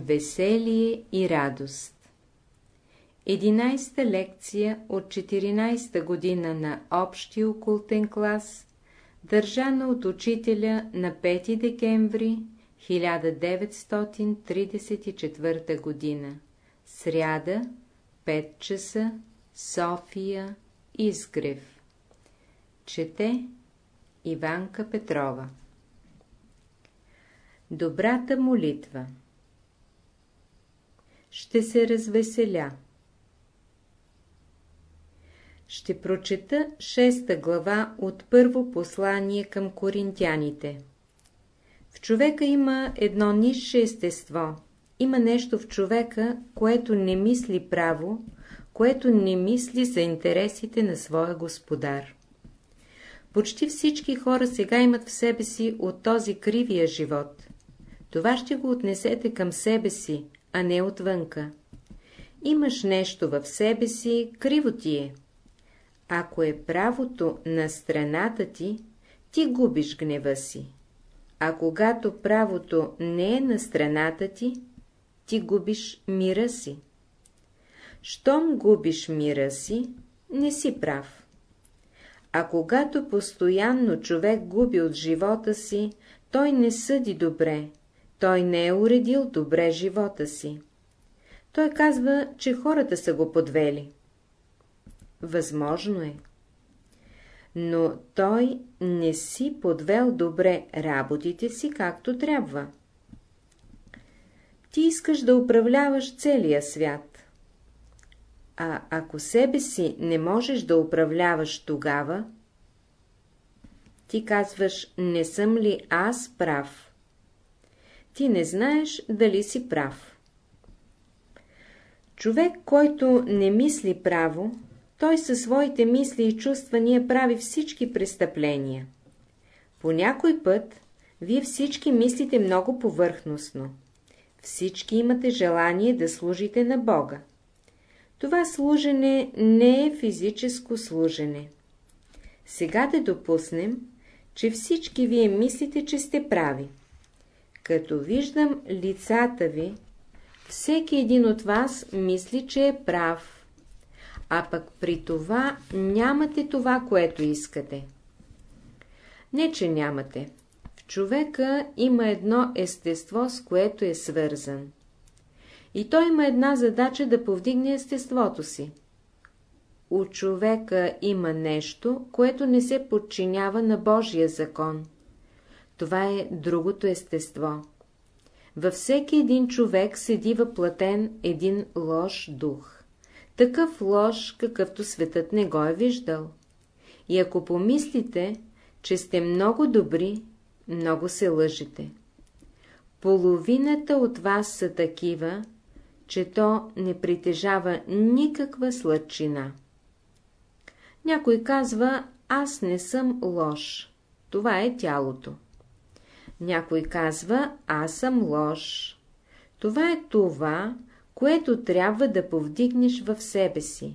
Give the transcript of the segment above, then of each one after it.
Веселие и радост. 11-та лекция от 14-та година на общия окултен клас, държана от учителя на 5 декември 1934 година, сряда, 5 часа, София, Изгрев. Чете Иванка Петрова. Добрата молитва Ще се развеселя Ще прочета шеста глава от първо послание към коринтяните. В човека има едно нисше естество. Има нещо в човека, което не мисли право, което не мисли за интересите на своя господар. Почти всички хора сега имат в себе си от този кривия живот. Това ще го отнесете към себе си, а не отвънка. Имаш нещо в себе си, криво ти е. Ако е правото на страната ти, ти губиш гнева си. А когато правото не е на страната ти, ти губиш мира си. Щом губиш мира си, не си прав. А когато постоянно човек губи от живота си, той не съди добре, той не е уредил добре живота си. Той казва, че хората са го подвели. Възможно е. Но той не си подвел добре работите си, както трябва. Ти искаш да управляваш целия свят. А ако себе си не можеш да управляваш тогава, ти казваш, не съм ли аз прав? Ти не знаеш дали си прав. Човек, който не мисли право, той със своите мисли и чувствания прави всички престъпления. По някой път вие всички мислите много повърхностно. Всички имате желание да служите на Бога. Това служене не е физическо служене. Сега да допуснем, че всички вие мислите, че сте прави. Като виждам лицата ви, всеки един от вас мисли, че е прав, а пък при това нямате това, което искате. Не, че нямате. В човека има едно естество, с което е свързан. И той има една задача да повдигне естеството си. У човека има нещо, което не се подчинява на Божия закон. Това е другото естество. Във всеки един човек седи въплатен един лош дух. Такъв лош, какъвто светът не го е виждал. И ако помислите, че сте много добри, много се лъжите. Половината от вас са такива, че то не притежава никаква сладчина. Някой казва, аз не съм лош. Това е тялото. Някой казва, аз съм лош. Това е това, което трябва да повдигнеш в себе си.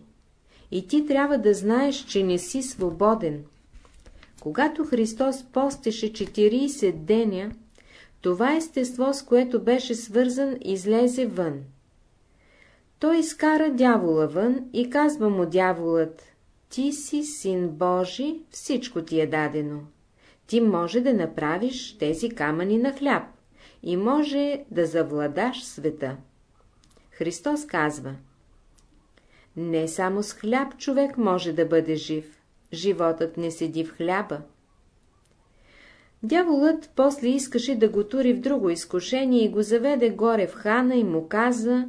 И ти трябва да знаеш, че не си свободен. Когато Христос постеше 40 деня, това естество, с което беше свързан, излезе вън. Той изкара дявола вън и казва му дяволът, ти си син Божи, всичко ти е дадено. Ти може да направиш тези камъни на хляб и може да завладаш света. Христос казва Не само с хляб човек може да бъде жив, животът не седи в хляба. Дяволът после искаше да го тури в друго изкушение и го заведе горе в хана и му каза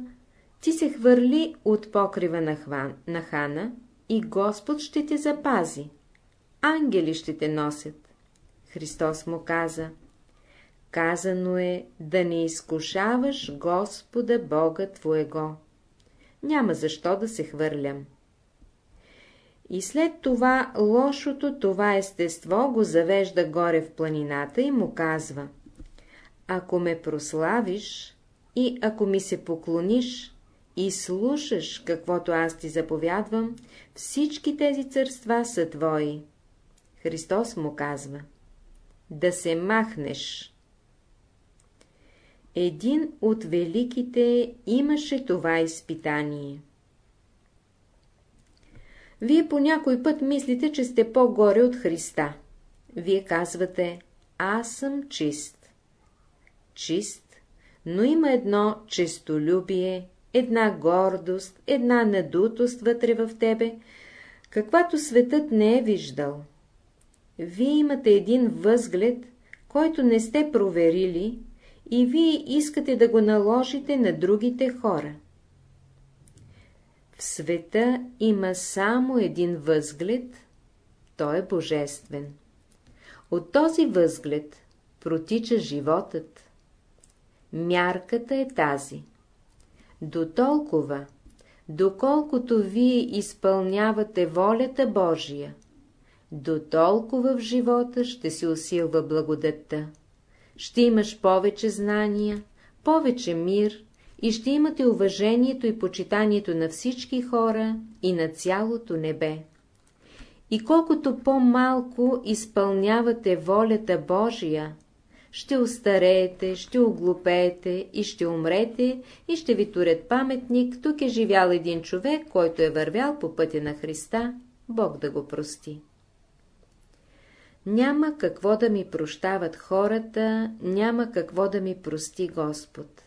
Ти се хвърли от покрива на, хван, на хана и Господ ще те запази. Ангели ще те носят. Христос му каза Казано е да не изкушаваш Господа Бога Твоего. Няма защо да се хвърлям. И след това лошото това естество го завежда горе в планината и му казва Ако ме прославиш и ако ми се поклониш и слушаш каквото аз ти заповядвам, всички тези църства са твои. Христос му казва Да се махнеш Един от великите имаше това изпитание. Вие по някой път мислите, че сте по-горе от Христа. Вие казвате, аз съм чист. Чист, но има едно честолюбие, една гордост, една надутост вътре в тебе, каквато светът не е виждал. Вие имате един възглед, който не сте проверили и вие искате да го наложите на другите хора. В света има само един възглед, той е божествен. От този възглед протича животът. Мярката е тази. До толкова, доколкото вие изпълнявате волята Божия, до толкова в живота ще се усилва благодетта. Ще имаш повече знания, повече мир и ще имате уважението и почитанието на всички хора и на цялото небе. И колкото по-малко изпълнявате волята Божия, ще устареете, ще оглупеете и ще умрете и ще ви турят паметник, тук е живял един човек, който е вървял по пътя на Христа, Бог да го прости. Няма какво да ми прощават хората, няма какво да ми прости Господ.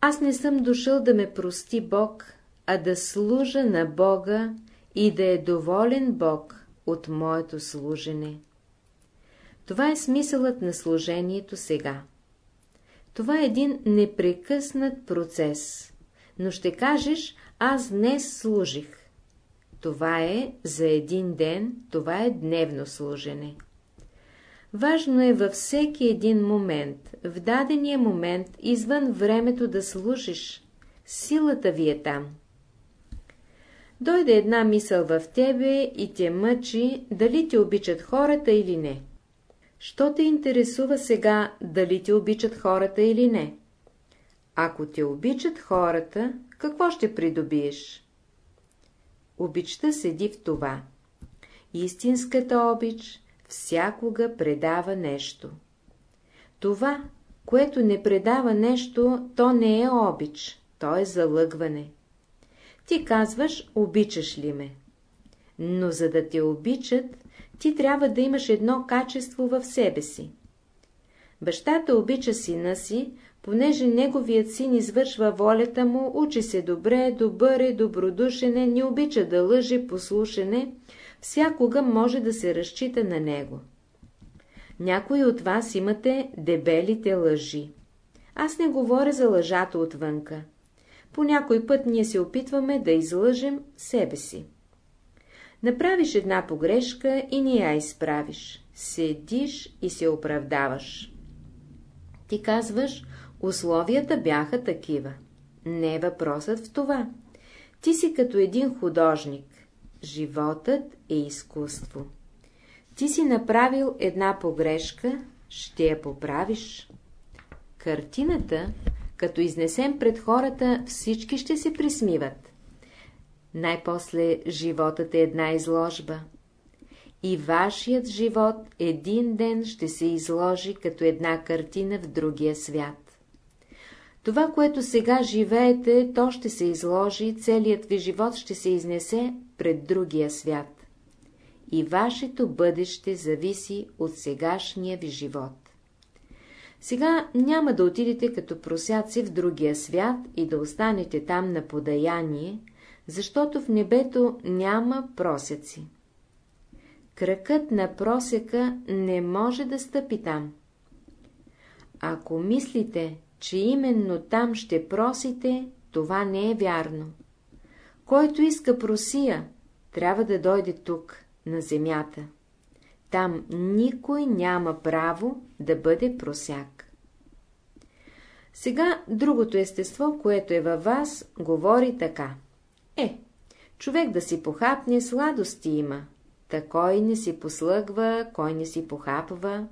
Аз не съм дошъл да ме прости Бог, а да служа на Бога и да е доволен Бог от моето служене. Това е смисълът на служението сега. Това е един непрекъснат процес, но ще кажеш, аз днес служих. Това е за един ден, това е дневно служене. Важно е във всеки един момент, в дадения момент, извън времето да служиш. Силата ви е там. Дойде една мисъл в тебе и те мъчи, дали те обичат хората или не. Що те интересува сега, дали те обичат хората или не? Ако те обичат хората, какво ще придобиеш? Обичта седи в това. Истинската обич всякога предава нещо. Това, което не предава нещо, то не е обич, то е залъгване. Ти казваш, обичаш ли ме? Но за да те обичат, ти трябва да имаш едно качество в себе си. Бащата обича сина си, понеже неговият син извършва волята му, учи се добре, добър е, добродушене, не обича да лъже, послушане, всякога може да се разчита на него. Някои от вас имате дебелите лъжи. Аз не говоря за лъжата отвънка. По някой път ние се опитваме да излъжем себе си. Направиш една погрешка и не я изправиш. Седиш и се оправдаваш. Ти казваш, условията бяха такива. Не е въпросът в това. Ти си като един художник. Животът е изкуство. Ти си направил една погрешка, ще я поправиш. Картината, като изнесем пред хората, всички ще се присмиват. Най-после животът е една изложба. И вашият живот един ден ще се изложи като една картина в другия свят. Това, което сега живеете, то ще се изложи, целият ви живот ще се изнесе пред другия свят. И вашето бъдеще зависи от сегашния ви живот. Сега няма да отидете като просяци в другия свят и да останете там на подаяние, защото в небето няма просеци. Кръкът на просека не може да стъпи там. Ако мислите, че именно там ще просите, това не е вярно. Който иска просия, трябва да дойде тук, на земята. Там никой няма право да бъде просяк. Сега другото естество, което е във вас, говори така. Е, човек да си похапне, сладости има. Та кой не си послъгва, кой не си похапва.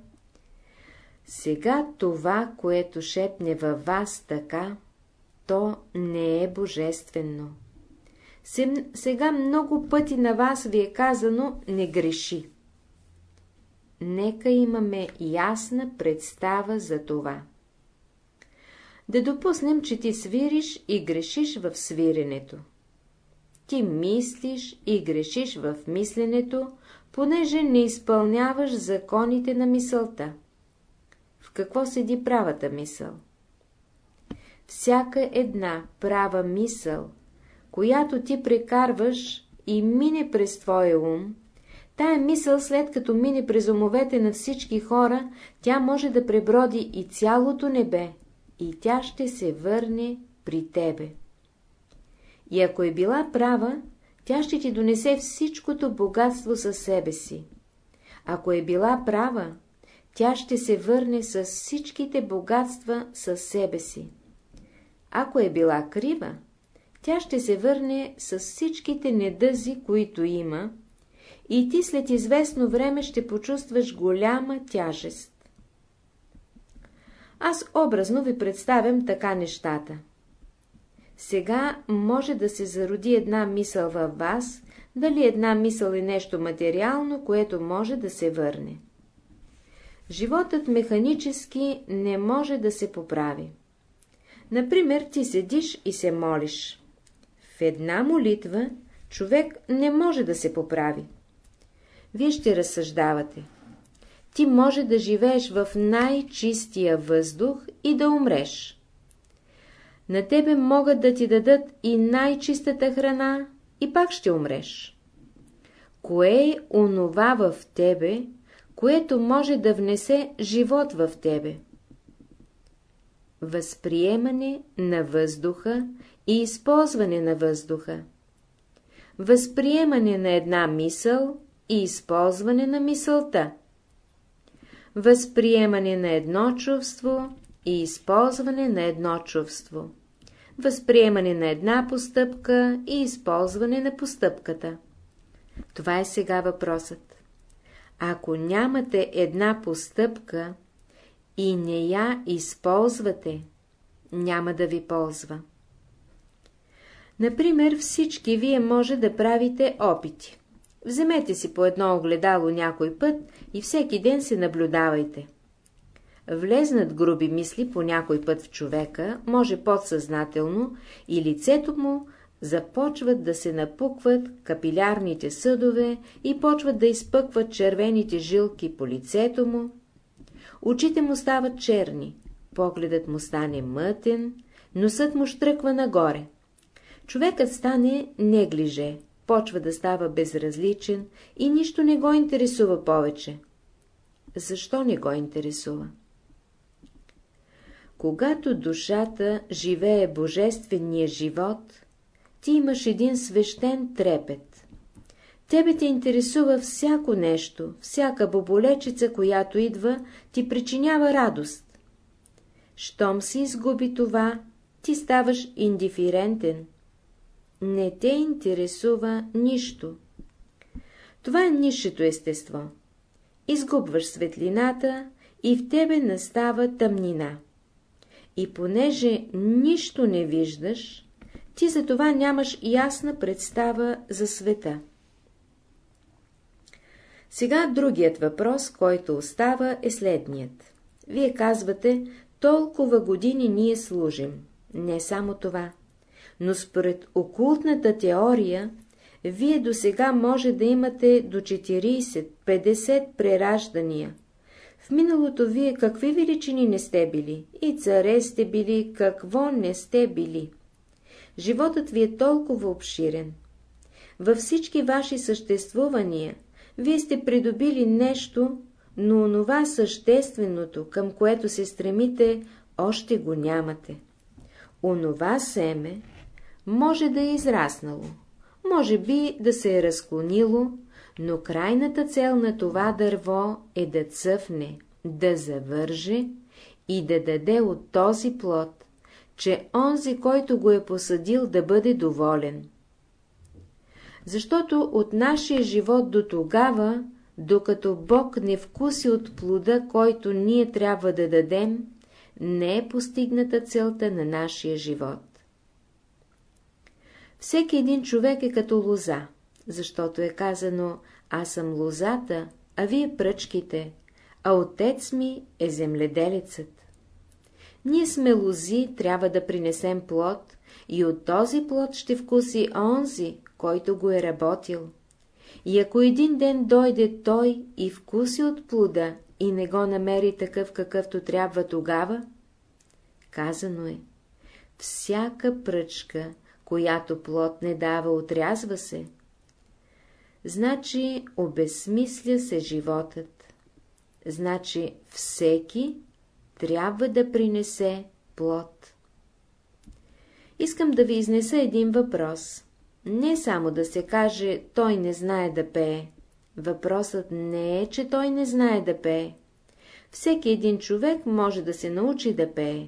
Сега това, което шепне във вас така, то не е божествено. Сега много пъти на вас ви е казано не греши. Нека имаме ясна представа за това. Да допуснем, че ти свириш и грешиш в свиренето. Ти мислиш и грешиш в мисленето, понеже не изпълняваш законите на мисълта. Какво седи правата мисъл? Всяка една права мисъл, която ти прекарваш и мине през твоя ум, тая мисъл, след като мине през умовете на всички хора, тя може да преброди и цялото небе, и тя ще се върне при тебе. И ако е била права, тя ще ти донесе всичкото богатство със себе си. Ако е била права, тя ще се върне с всичките богатства със себе си. Ако е била крива, тя ще се върне с всичките недъзи, които има, и ти след известно време ще почувстваш голяма тяжест. Аз образно ви представям така нещата. Сега може да се зароди една мисъл във вас, дали една мисъл е нещо материално, което може да се върне. Животът механически не може да се поправи. Например, ти седиш и се молиш. В една молитва човек не може да се поправи. Вие ще разсъждавате. Ти може да живееш в най-чистия въздух и да умреш. На тебе могат да ти дадат и най-чистата храна и пак ще умреш. Кое е онова в тебе, което може да внесе живот в тебе? Възприемане на въздуха и използване на въздуха. Възприемане на една мисъл и използване на мисълта. Възприемане на едно чувство и използване на едно чувство. Възприемане на една постъпка и използване на постъпката. Това е сега въпросът. Ако нямате една постъпка и не я използвате, няма да ви ползва. Например, всички вие може да правите опити. Вземете си по едно огледало някой път и всеки ден се наблюдавайте. Влезнат груби мисли по някой път в човека, може подсъзнателно, и лицето му започват да се напукват капилярните съдове и почват да изпъкват червените жилки по лицето му. Очите му стават черни, погледът му стане мътен, носът му штръква нагоре. Човекът стане неглиже, почва да става безразличен и нищо не го интересува повече. Защо не го интересува? Когато душата живее божествения живот, ти имаш един свещен трепет. Тебе те интересува всяко нещо, всяка боболечица, която идва, ти причинява радост. Щом си изгуби това, ти ставаш индиферентен. Не те интересува нищо. Това е нишето естество. Изгубваш светлината и в тебе настава тъмнина. И понеже нищо не виждаш, ти за това нямаш ясна представа за света. Сега другият въпрос, който остава, е следният. Вие казвате, толкова години ние служим. Не само това. Но според окултната теория, вие до сега може да имате до 40-50 прераждания. В миналото вие какви величини не сте били? И царе сте били, какво не сте били? Животът ви е толкова обширен. Във всички ваши съществувания вие сте придобили нещо, но онова същественото, към което се стремите, още го нямате. Онова семе може да е израснало, може би да се е разклонило, но крайната цел на това дърво е да цъфне, да завърже и да даде от този плод, че онзи, който го е посадил, да бъде доволен. Защото от нашия живот до тогава, докато Бог не вкуси от плода, който ние трябва да дадем, не е постигната целта на нашия живот. Всеки един човек е като лоза, защото е казано «Аз съм лозата, а вие пръчките, а отец ми е земледелецът». Ние сме лози, трябва да принесем плод, и от този плод ще вкуси онзи, който го е работил. И ако един ден дойде той и вкуси от плода и не го намери такъв какъвто трябва тогава, казано е, всяка пръчка, която плод не дава, отрязва се. Значи обезсмисля се животът. Значи всеки трябва да принесе плод. Искам да ви изнеса един въпрос. Не само да се каже, той не знае да пее. Въпросът не е, че той не знае да пее. Всеки един човек може да се научи да пее.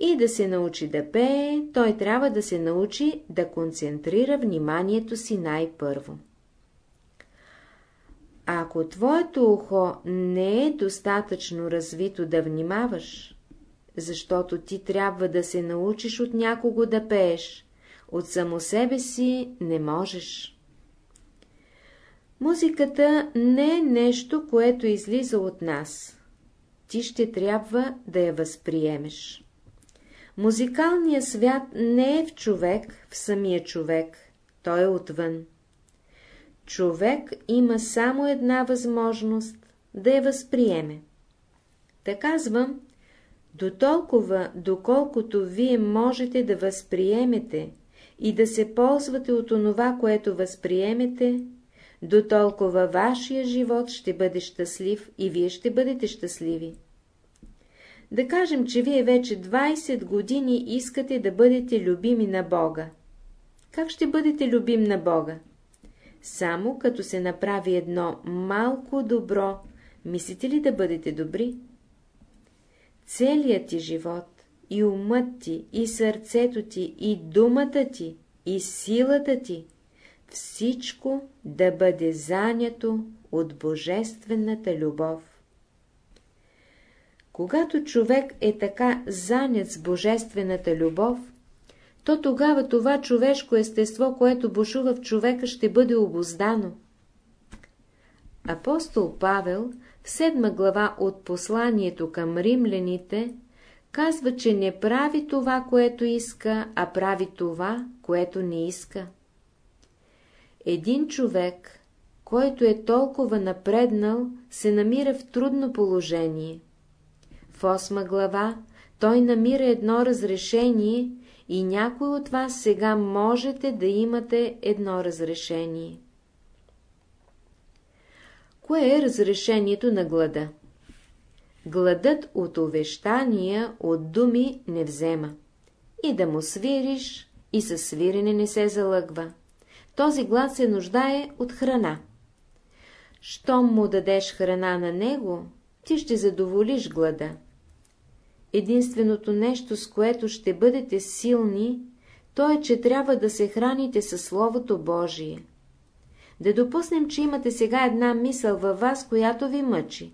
И да се научи да пее, той трябва да се научи да концентрира вниманието си най-първо. Ако твоето ухо не е достатъчно развито да внимаваш, защото ти трябва да се научиш от някого да пееш, от само себе си не можеш. Музиката не е нещо, което излиза от нас. Ти ще трябва да я възприемеш. Музикалният свят не е в човек, в самия човек, той е отвън. Човек има само една възможност да я възприеме. Та казвам, до толкова, доколкото вие можете да възприемете и да се ползвате от онова, което възприемете, до толкова вашия живот ще бъде щастлив и вие ще бъдете щастливи. Да кажем, че вие вече 20 години искате да бъдете любими на Бога. Как ще бъдете любим на Бога? Само като се направи едно малко добро, мислите ли да бъдете добри? Целият ти живот, и умът ти, и сърцето ти, и думата ти, и силата ти, всичко да бъде занято от божествената любов. Когато човек е така занят с божествената любов, то тогава това човешко естество, което бушува в човека, ще бъде обоздано. Апостол Павел в седма глава от посланието към римляните казва, че не прави това, което иска, а прави това, което не иска. Един човек, който е толкова напреднал, се намира в трудно положение. В осма глава той намира едно разрешение и някой от вас сега можете да имате едно разрешение. Кое е разрешението на глада? Гладът от увещания, от думи не взема. И да му свириш, и със свирене не се залъгва. Този глад се нуждае от храна. Щом му дадеш храна на него, ти ще задоволиш глада. Единственото нещо, с което ще бъдете силни, то е, че трябва да се храните със Словото Божие. Да допуснем, че имате сега една мисъл във вас, която ви мъчи.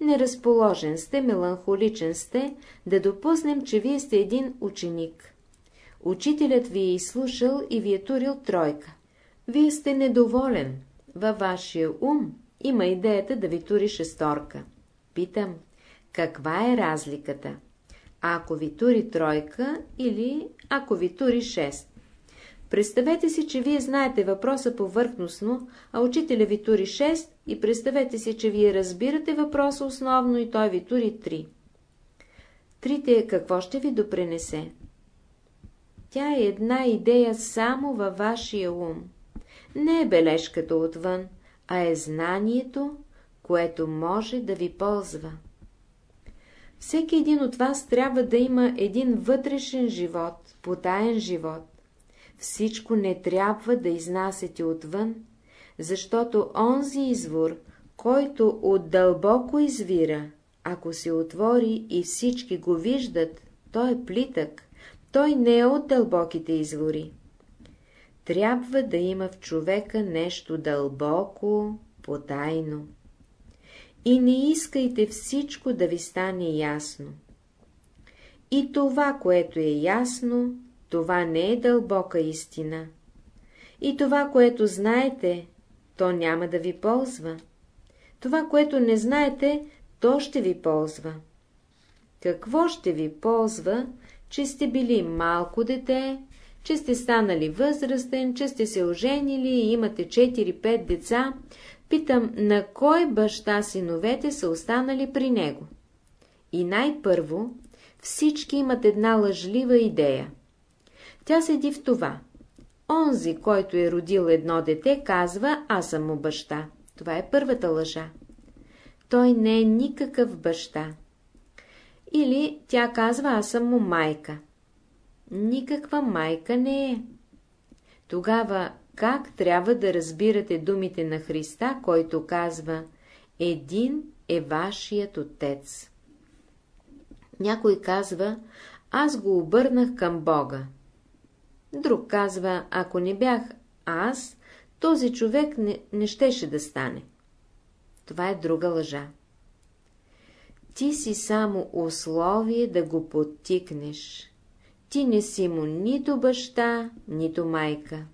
Неразположен сте, меланхоличен сте, да допуснем, че вие сте един ученик. Учителят ви е изслушал и ви е турил тройка. Вие сте недоволен. Във вашия ум има идеята да ви тури шесторка. Питам, каква е разликата? Ако ви тури тройка или ако ви тури шест? Представете си, че вие знаете въпроса повърхностно, а учителя ви тури 6 и представете си, че вие разбирате въпроса основно и той ви тури 3. Трите какво ще ви допренесе? Тя е една идея само във вашия ум. Не е бележката отвън, а е знанието, което може да ви ползва. Всеки един от вас трябва да има един вътрешен живот, потаен живот. Всичко не трябва да изнасяте отвън, защото онзи извор, който отдълбоко извира, ако се отвори и всички го виждат, той е плитък, той не е от дълбоките извори. Трябва да има в човека нещо дълбоко, потайно. И не искайте всичко да ви стане ясно. И това, което е ясно, това не е дълбока истина. И това, което знаете, то няма да ви ползва. Това, което не знаете, то ще ви ползва. какво ще ви ползва, че сте били малко дете, че сте станали възрастен, че сте се оженили и имате 4-5 деца, питам, на кой баща синовете са останали при него? И най-първо, всички имат една лъжлива идея. Тя седи в това. Онзи, който е родил едно дете, казва, аз съм му баща. Това е първата лъжа. Той не е никакъв баща. Или тя казва, аз съм му майка. Никаква майка не е. Тогава как трябва да разбирате думите на Христа, който казва «Един е вашият отец»? Някой казва «Аз го обърнах към Бога». Друг казва «Ако не бях аз, този човек не, не щеше да стане». Това е друга лъжа. Ти си само условие да го подтикнеш. Ти не си му нито баща, нито майка.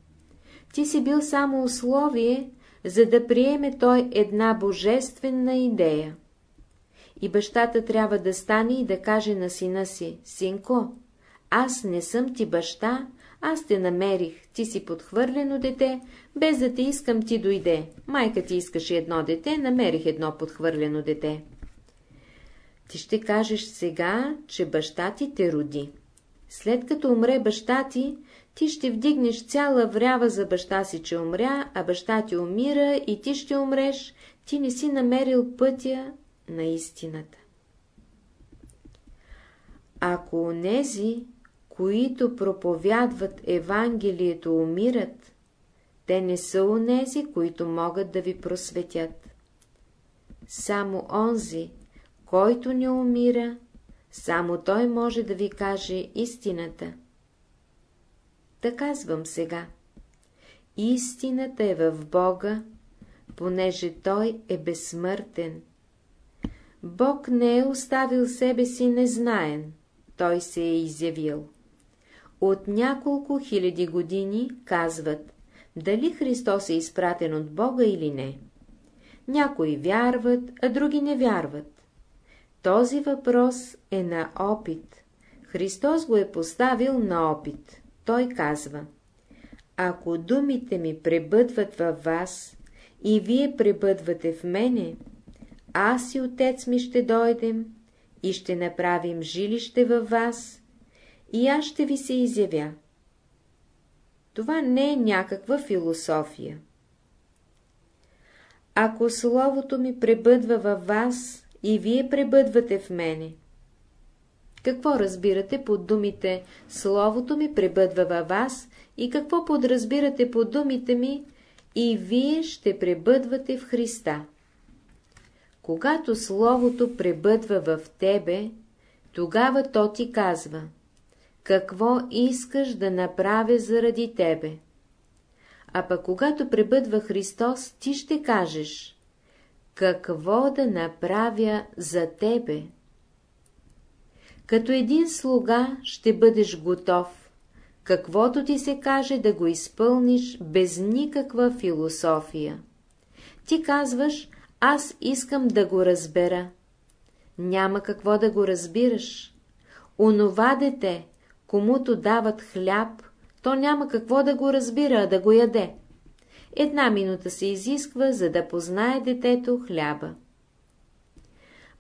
Ти си бил само условие, за да приеме той една божествена идея. И бащата трябва да стане и да каже на сина си, синко, аз не съм ти баща, аз те намерих, ти си подхвърлено дете, без да те искам ти дойде. Майка ти искаше едно дете, намерих едно подхвърлено дете. Ти ще кажеш сега, че баща ти те роди. След като умре баща ти, ти ще вдигнеш цяла врява за баща си, че умря, а баща ти умира и ти ще умреш, ти не си намерил пътя на истината. Ако онези, които проповядват Евангелието, умират, те не са онези, които могат да ви просветят. Само онзи, който не умира, само той може да ви каже истината. Да казвам сега. Истината е в Бога, понеже Той е безсмъртен. Бог не е оставил себе си незнаен, Той се е изявил. От няколко хиляди години казват, дали Христос е изпратен от Бога или не. Някои вярват, а други не вярват. Този въпрос е на опит. Христос го е поставил на опит. Той казва, ако думите ми пребъдват във вас и вие пребъдвате в мене, аз и отец ми ще дойдем и ще направим жилище във вас и аз ще ви се изявя. Това не е някаква философия. Ако Словото ми пребъдва във вас и вие пребъдвате в мене, какво разбирате под думите «Словото ми пребъдва във вас» и какво подразбирате под думите ми «И вие ще пребъдвате в Христа»? Когато Словото пребъдва в тебе, тогава то ти казва «Какво искаш да направя заради тебе?» А пък когато пребъдва Христос, ти ще кажеш «Какво да направя за тебе?» Като един слуга ще бъдеш готов, каквото ти се каже да го изпълниш без никаква философия. Ти казваш, аз искам да го разбера. Няма какво да го разбираш. Онова дете, комуто дават хляб, то няма какво да го разбира, а да го яде. Една минута се изисква, за да познае детето хляба.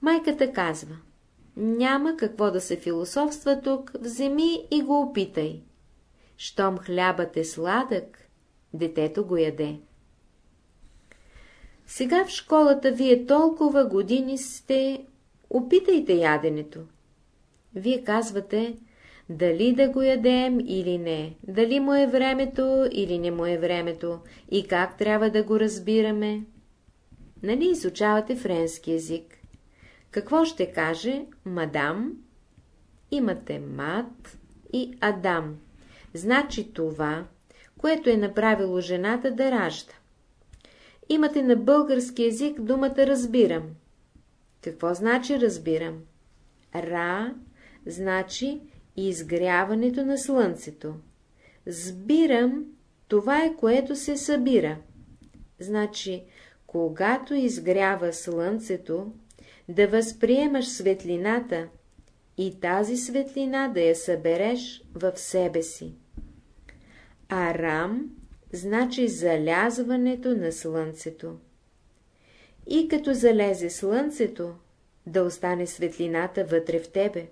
Майката казва — няма какво да се философства тук, вземи и го опитай. Щом хлябът е сладък, детето го яде. Сега в школата вие толкова години сте, опитайте яденето. Вие казвате, дали да го ядем или не, дали му е времето или не му е времето и как трябва да го разбираме. Нали изучавате френски язик? Какво ще каже мадам? Имате мат и Адам. Значи това, което е направило жената да ражда. Имате на български язик думата разбирам. Какво значи разбирам? Ра значи изгряването на слънцето. Сбирам, това е което се събира. Значи, когато изгрява слънцето, да възприемаш светлината и тази светлина да я събереш в себе си. Арам значи залязването на слънцето. И като залезе слънцето, да остане светлината вътре в тебе.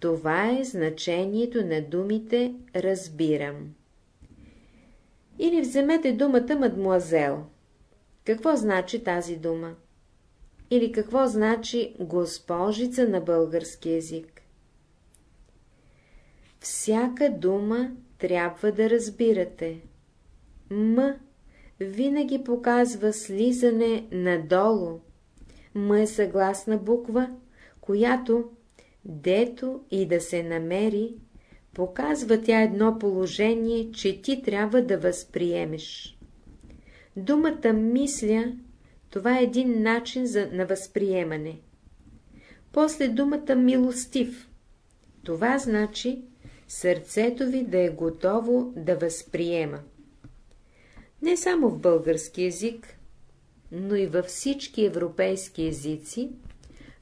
Това е значението на думите «разбирам». Или вземете думата мадмуазел. Какво значи тази дума? Или какво значи госпожица на български язик? Всяка дума трябва да разбирате. М винаги показва слизане надолу. М е съгласна буква, която, дето и да се намери, показва тя едно положение, че ти трябва да възприемеш. Думата мисля, това е един начин за, на възприемане. После думата милостив. Това значи сърцето ви да е готово да възприема. Не само в български език, но и във всички европейски езици,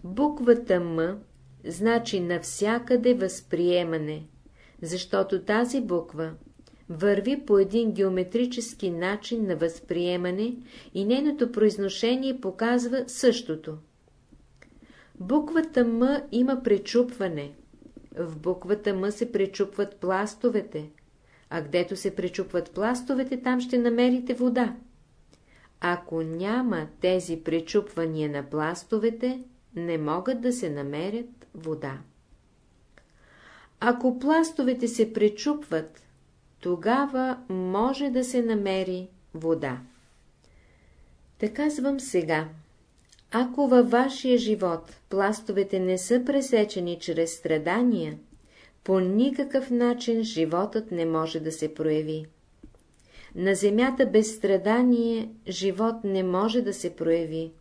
буквата М значи навсякъде възприемане, защото тази буква върви по един геометрически начин на възприемане и нейното произношение показва същото. Буквата М има пречупване. В буквата М се пречупват пластовете, а гдето се пречупват пластовете, там ще намерите вода. Ако няма тези пречупвания на пластовете, не могат да се намерят вода. Ако пластовете се пречупват, тогава може да се намери вода. Така казвам сега. Ако във вашия живот пластовете не са пресечени чрез страдания, по никакъв начин животът не може да се прояви. На земята без страдание живот не може да се прояви.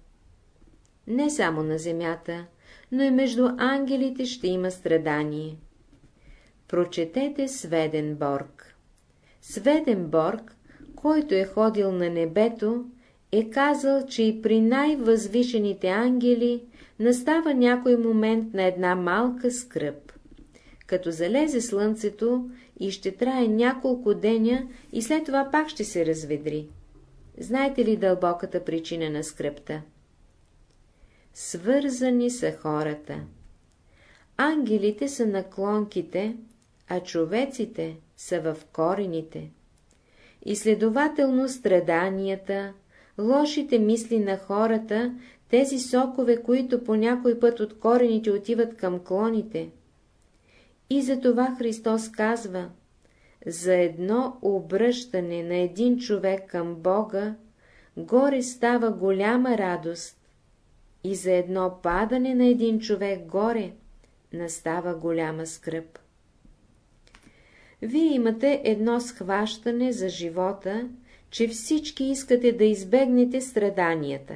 Не само на земята, но и между ангелите ще има страдание. Прочетете Сведенборг. Сведенборг, който е ходил на небето, е казал, че и при най-възвишените ангели настава някой момент на една малка скръп. Като залезе слънцето и ще трае няколко деня и след това пак ще се разведри. Знаете ли дълбоката причина на скръпта? Свързани са хората. Ангелите са наклонките, а човеците са в корените. И следователно страданията, лошите мисли на хората, тези сокове, които по някой път от корените отиват към клоните. И за това Христос казва, за едно обръщане на един човек към Бога, горе става голяма радост, и за едно падане на един човек горе настава голяма скръп. Вие имате едно схващане за живота, че всички искате да избегнете страданията.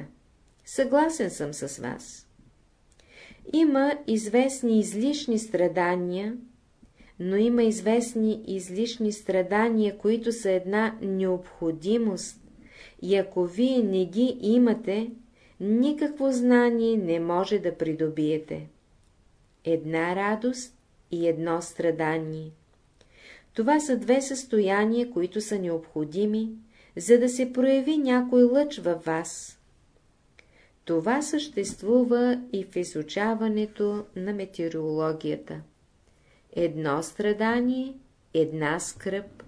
Съгласен съм с вас. Има известни излишни страдания, но има известни излишни страдания, които са една необходимост, и ако вие не ги имате, никакво знание не може да придобиете. Една радост и едно страдание. Това са две състояния, които са необходими, за да се прояви някой лъч във вас. Това съществува и в изучаването на метеорологията. Едно страдание, една скръп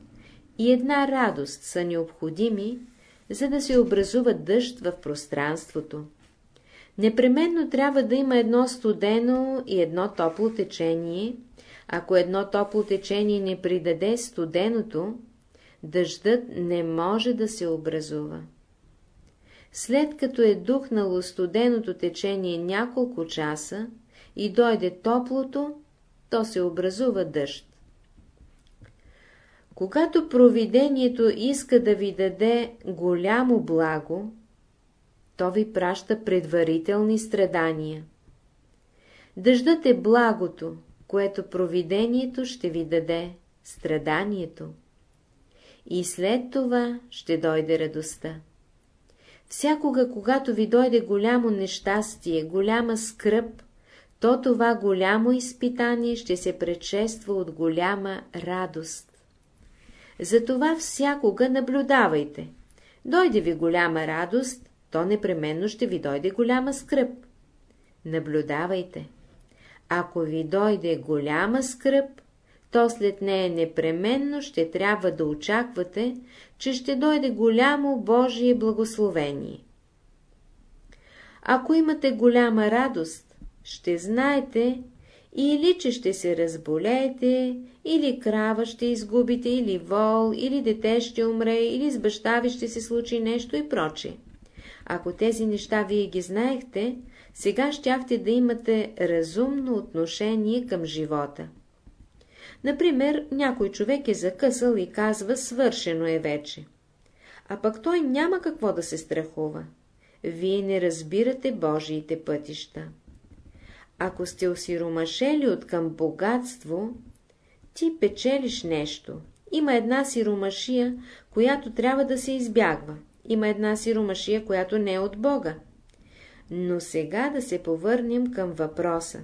и една радост са необходими, за да се образува дъжд в пространството. Непременно трябва да има едно студено и едно топло течение, ако едно топло течение не придаде студеното, дъждът не може да се образува. След като е духнало студеното течение няколко часа и дойде топлото, то се образува дъжд. Когато провидението иска да ви даде голямо благо, то ви праща предварителни страдания. Дъждът е благото, което провидението ще ви даде страданието. И след това ще дойде радостта. Всякога, когато ви дойде голямо нещастие, голяма скръп, то това голямо изпитание ще се предшества от голяма радост. Затова всякога наблюдавайте. Дойде ви голяма радост, то непременно ще ви дойде голяма скръп. Наблюдавайте. Ако ви дойде голяма скръп, то след нея непременно ще трябва да очаквате, че ще дойде голямо Божие благословение. Ако имате голяма радост, ще знаете, или че ще се разболеете, или крава ще изгубите, или вол, или дете ще умре, или с баща ви ще се случи нещо и проче. Ако тези неща вие ги знаехте, сега щяхте да имате разумно отношение към живота. Например, някой човек е закъсал и казва, свършено е вече. А пък той няма какво да се страхува. Вие не разбирате Божиите пътища. Ако сте осиромашели от към богатство, ти печелиш нещо. Има една сиромашия, която трябва да се избягва. Има една сиромашия, която не е от Бога. Но сега да се повърнем към въпроса.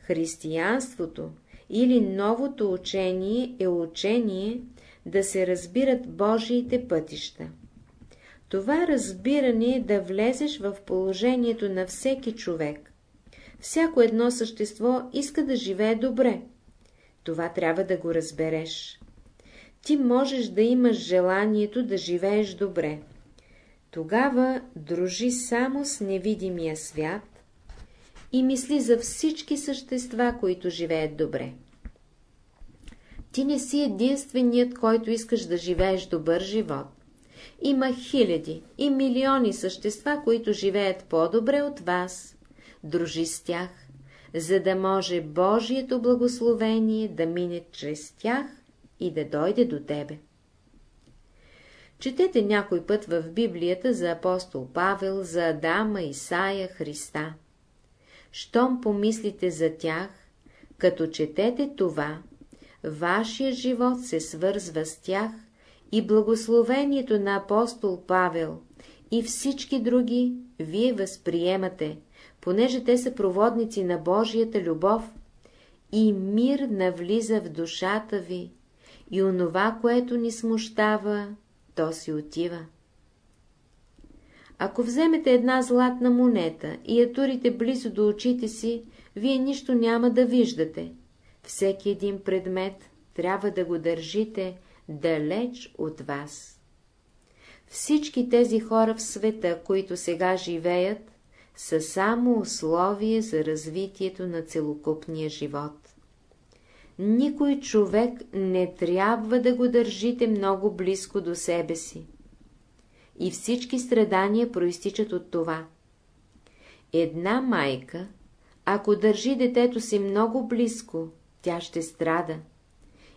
Християнството или новото учение е учение да се разбират Божиите пътища. Това разбиране е да влезеш в положението на всеки човек. Всяко едно същество иска да живее добре. Това трябва да го разбереш. Ти можеш да имаш желанието да живееш добре. Тогава дружи само с невидимия свят и мисли за всички същества, които живеят добре. Ти не си единственият, който искаш да живееш добър живот. Има хиляди и милиони същества, които живеят по-добре от вас. Дружи с тях, за да може Божието благословение да мине чрез тях и да дойде до тебе. Четете някой път в Библията за апостол Павел, за Адама, Исаия, Христа. Щом помислите за тях, като четете това, вашия живот се свързва с тях и благословението на апостол Павел и всички други вие възприемате, понеже те са проводници на Божията любов и мир навлиза в душата ви и онова, което ни смущава, то си отива. Ако вземете една златна монета и я турите близо до очите си, вие нищо няма да виждате. Всеки един предмет трябва да го държите далеч от вас. Всички тези хора в света, които сега живеят, са само условие за развитието на целокупния живот. Никой човек не трябва да го държите много близко до себе си. И всички страдания проистичат от това. Една майка, ако държи детето си много близко, тя ще страда.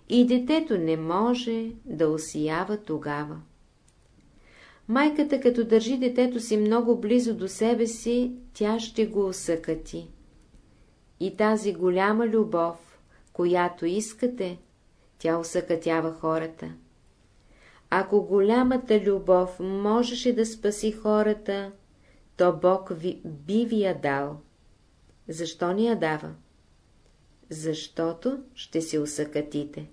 И детето не може да осиява тогава. Майката, като държи детето си много близо до себе си, тя ще го усъкати. И тази голяма любов, която искате, тя усъкътява хората. Ако голямата любов можеше да спаси хората, то Бог ви, би ви я дал. Защо ни я дава? Защото ще се усъкатите.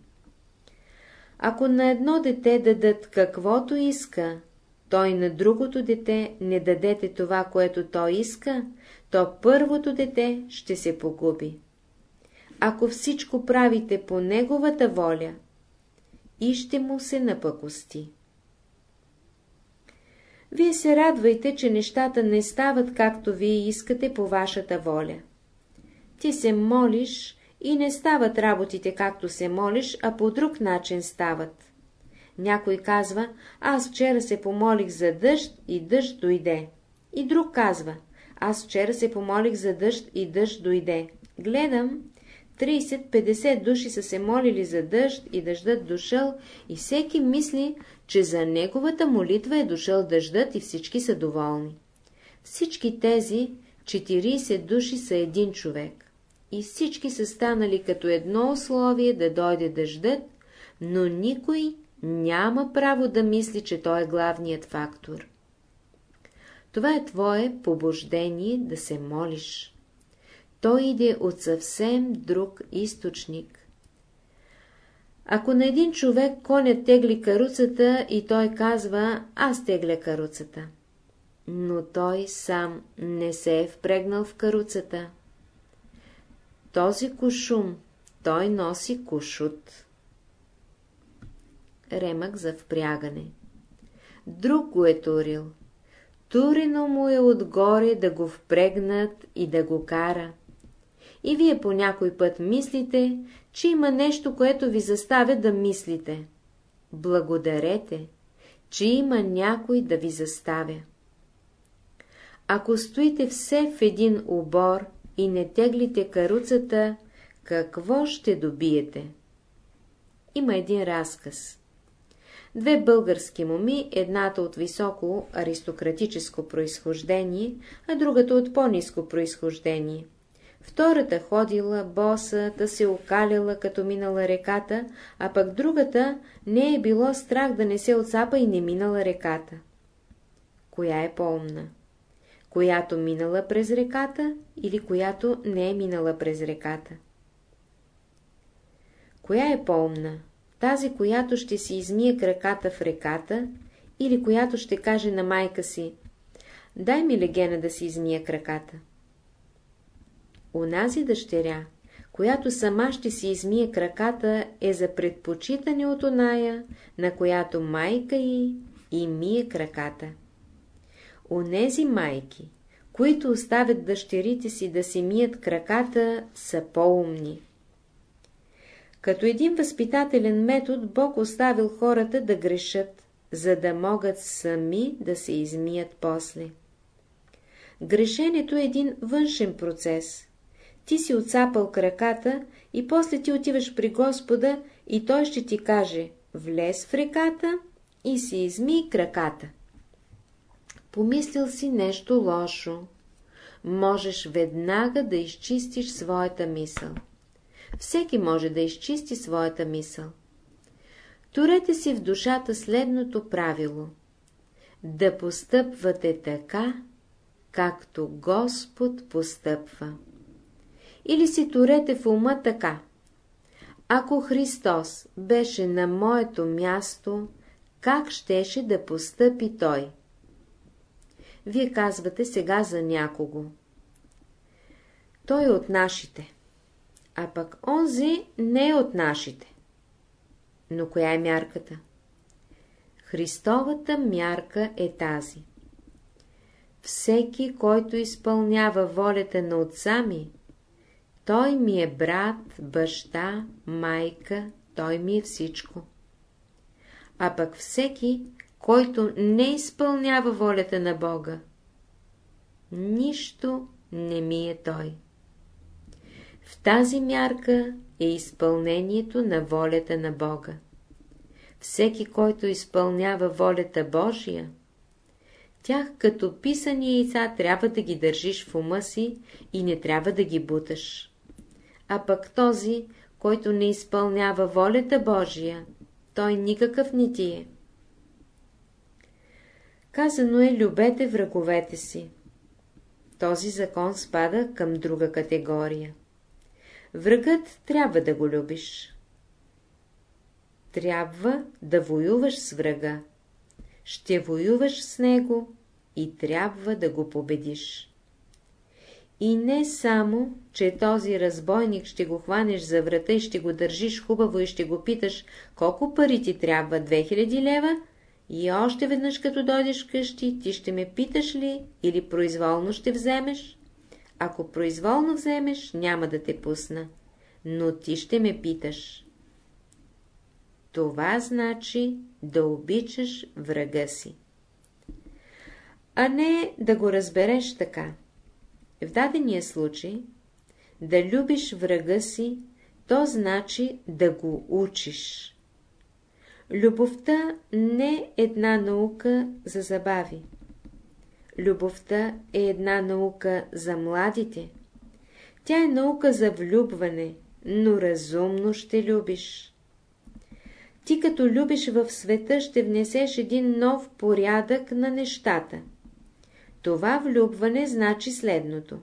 Ако на едно дете дадат каквото иска, той на другото дете не дадете това, което той иска, то първото дете ще се погуби. Ако всичко правите по неговата воля, и ще му се напъкости. Вие се радвайте, че нещата не стават както вие искате по вашата воля. Ти се молиш и не стават работите както се молиш, а по друг начин стават. Някой казва, аз вчера се помолих за дъжд и дъжд дойде. И друг казва, аз вчера се помолих за дъжд и дъжд дойде. Гледам, 30-50 души са се молили за дъжд и дъждът дошъл и всеки мисли, че за неговата молитва е дошъл дъждът и всички са доволни. Всички тези 40 души са един човек и всички са станали като едно условие да дойде дъждът, но никой няма право да мисли, че той е главният фактор. Това е твое побуждение да се молиш. Той иде от съвсем друг източник. Ако на един човек конят тегли каруцата и той казва, аз тегля каруцата, но той сам не се е впрегнал в каруцата. Този кошум, той носи кошут. Ремък за впрягане. Друг го е турил. Турено му е отгоре да го впрегнат и да го кара. И вие по някой път мислите, че има нещо, което ви заставя да мислите. Благодарете, че има някой да ви заставя. Ако стоите все в един обор и не теглите каруцата, какво ще добиете? Има един разказ. Две български моми, едната от високо аристократическо произхождение, а другата от по-низко произхождение. Втората ходила боса, да се окаляла, като минала реката, а пък другата не е било страх да не се отцапа и не минала реката. Коя е по-умна? Която минала през реката или която не е минала през реката? Коя е по-умна? Тази, която ще си измие краката в реката или която ще каже на майка си «Дай ми легена да си измия краката». Унази дъщеря, която сама ще си измие краката, е за предпочитане от оная, на която майка й и мие краката. Онези майки, които оставят дъщерите си да си мият краката, са по-умни. Като един възпитателен метод Бог оставил хората да грешат, за да могат сами да се измият после. Грешенето е един външен процес, ти си отцапал краката и после ти отиваш при Господа и той ще ти каже, влез в реката и си изми краката. Помислил си нещо лошо. Можеш веднага да изчистиш своята мисъл. Всеки може да изчисти своята мисъл. Турете си в душата следното правило. Да постъпвате така, както Господ постъпва. Или си турете в ума така. Ако Христос беше на моето място, как щеше да постъпи Той? Вие казвате сега за някого. Той е от нашите, а пък онзи не е от нашите. Но коя е мярката? Христовата мярка е тази. Всеки, който изпълнява волята на отца ми, той ми е брат, баща, майка, той ми е всичко. А пък всеки, който не изпълнява волята на Бога, нищо не ми е той. В тази мярка е изпълнението на волята на Бога. Всеки, който изпълнява волята Божия, тях като писани яйца трябва да ги държиш в ума си и не трябва да ги буташ а пък този, който не изпълнява волята Божия, той никакъв не ти е. Казано е, любете враговете си. Този закон спада към друга категория. Врагът трябва да го любиш. Трябва да воюваш с врага. Ще воюваш с него и трябва да го победиш. И не само, че този разбойник ще го хванеш за врата и ще го държиш хубаво и ще го питаш, колко пари ти трябва, 2000 лева, и още веднъж като дойдеш къщи, ти ще ме питаш ли или произволно ще вземеш? Ако произволно вземеш, няма да те пусна, но ти ще ме питаш. Това значи да обичаш врага си. А не да го разбереш така. В дадения случай, да любиш врага си, то значи да го учиш. Любовта не е една наука за забави. Любовта е една наука за младите. Тя е наука за влюбване, но разумно ще любиш. Ти като любиш в света, ще внесеш един нов порядък на нещата. Това влюбване значи следното.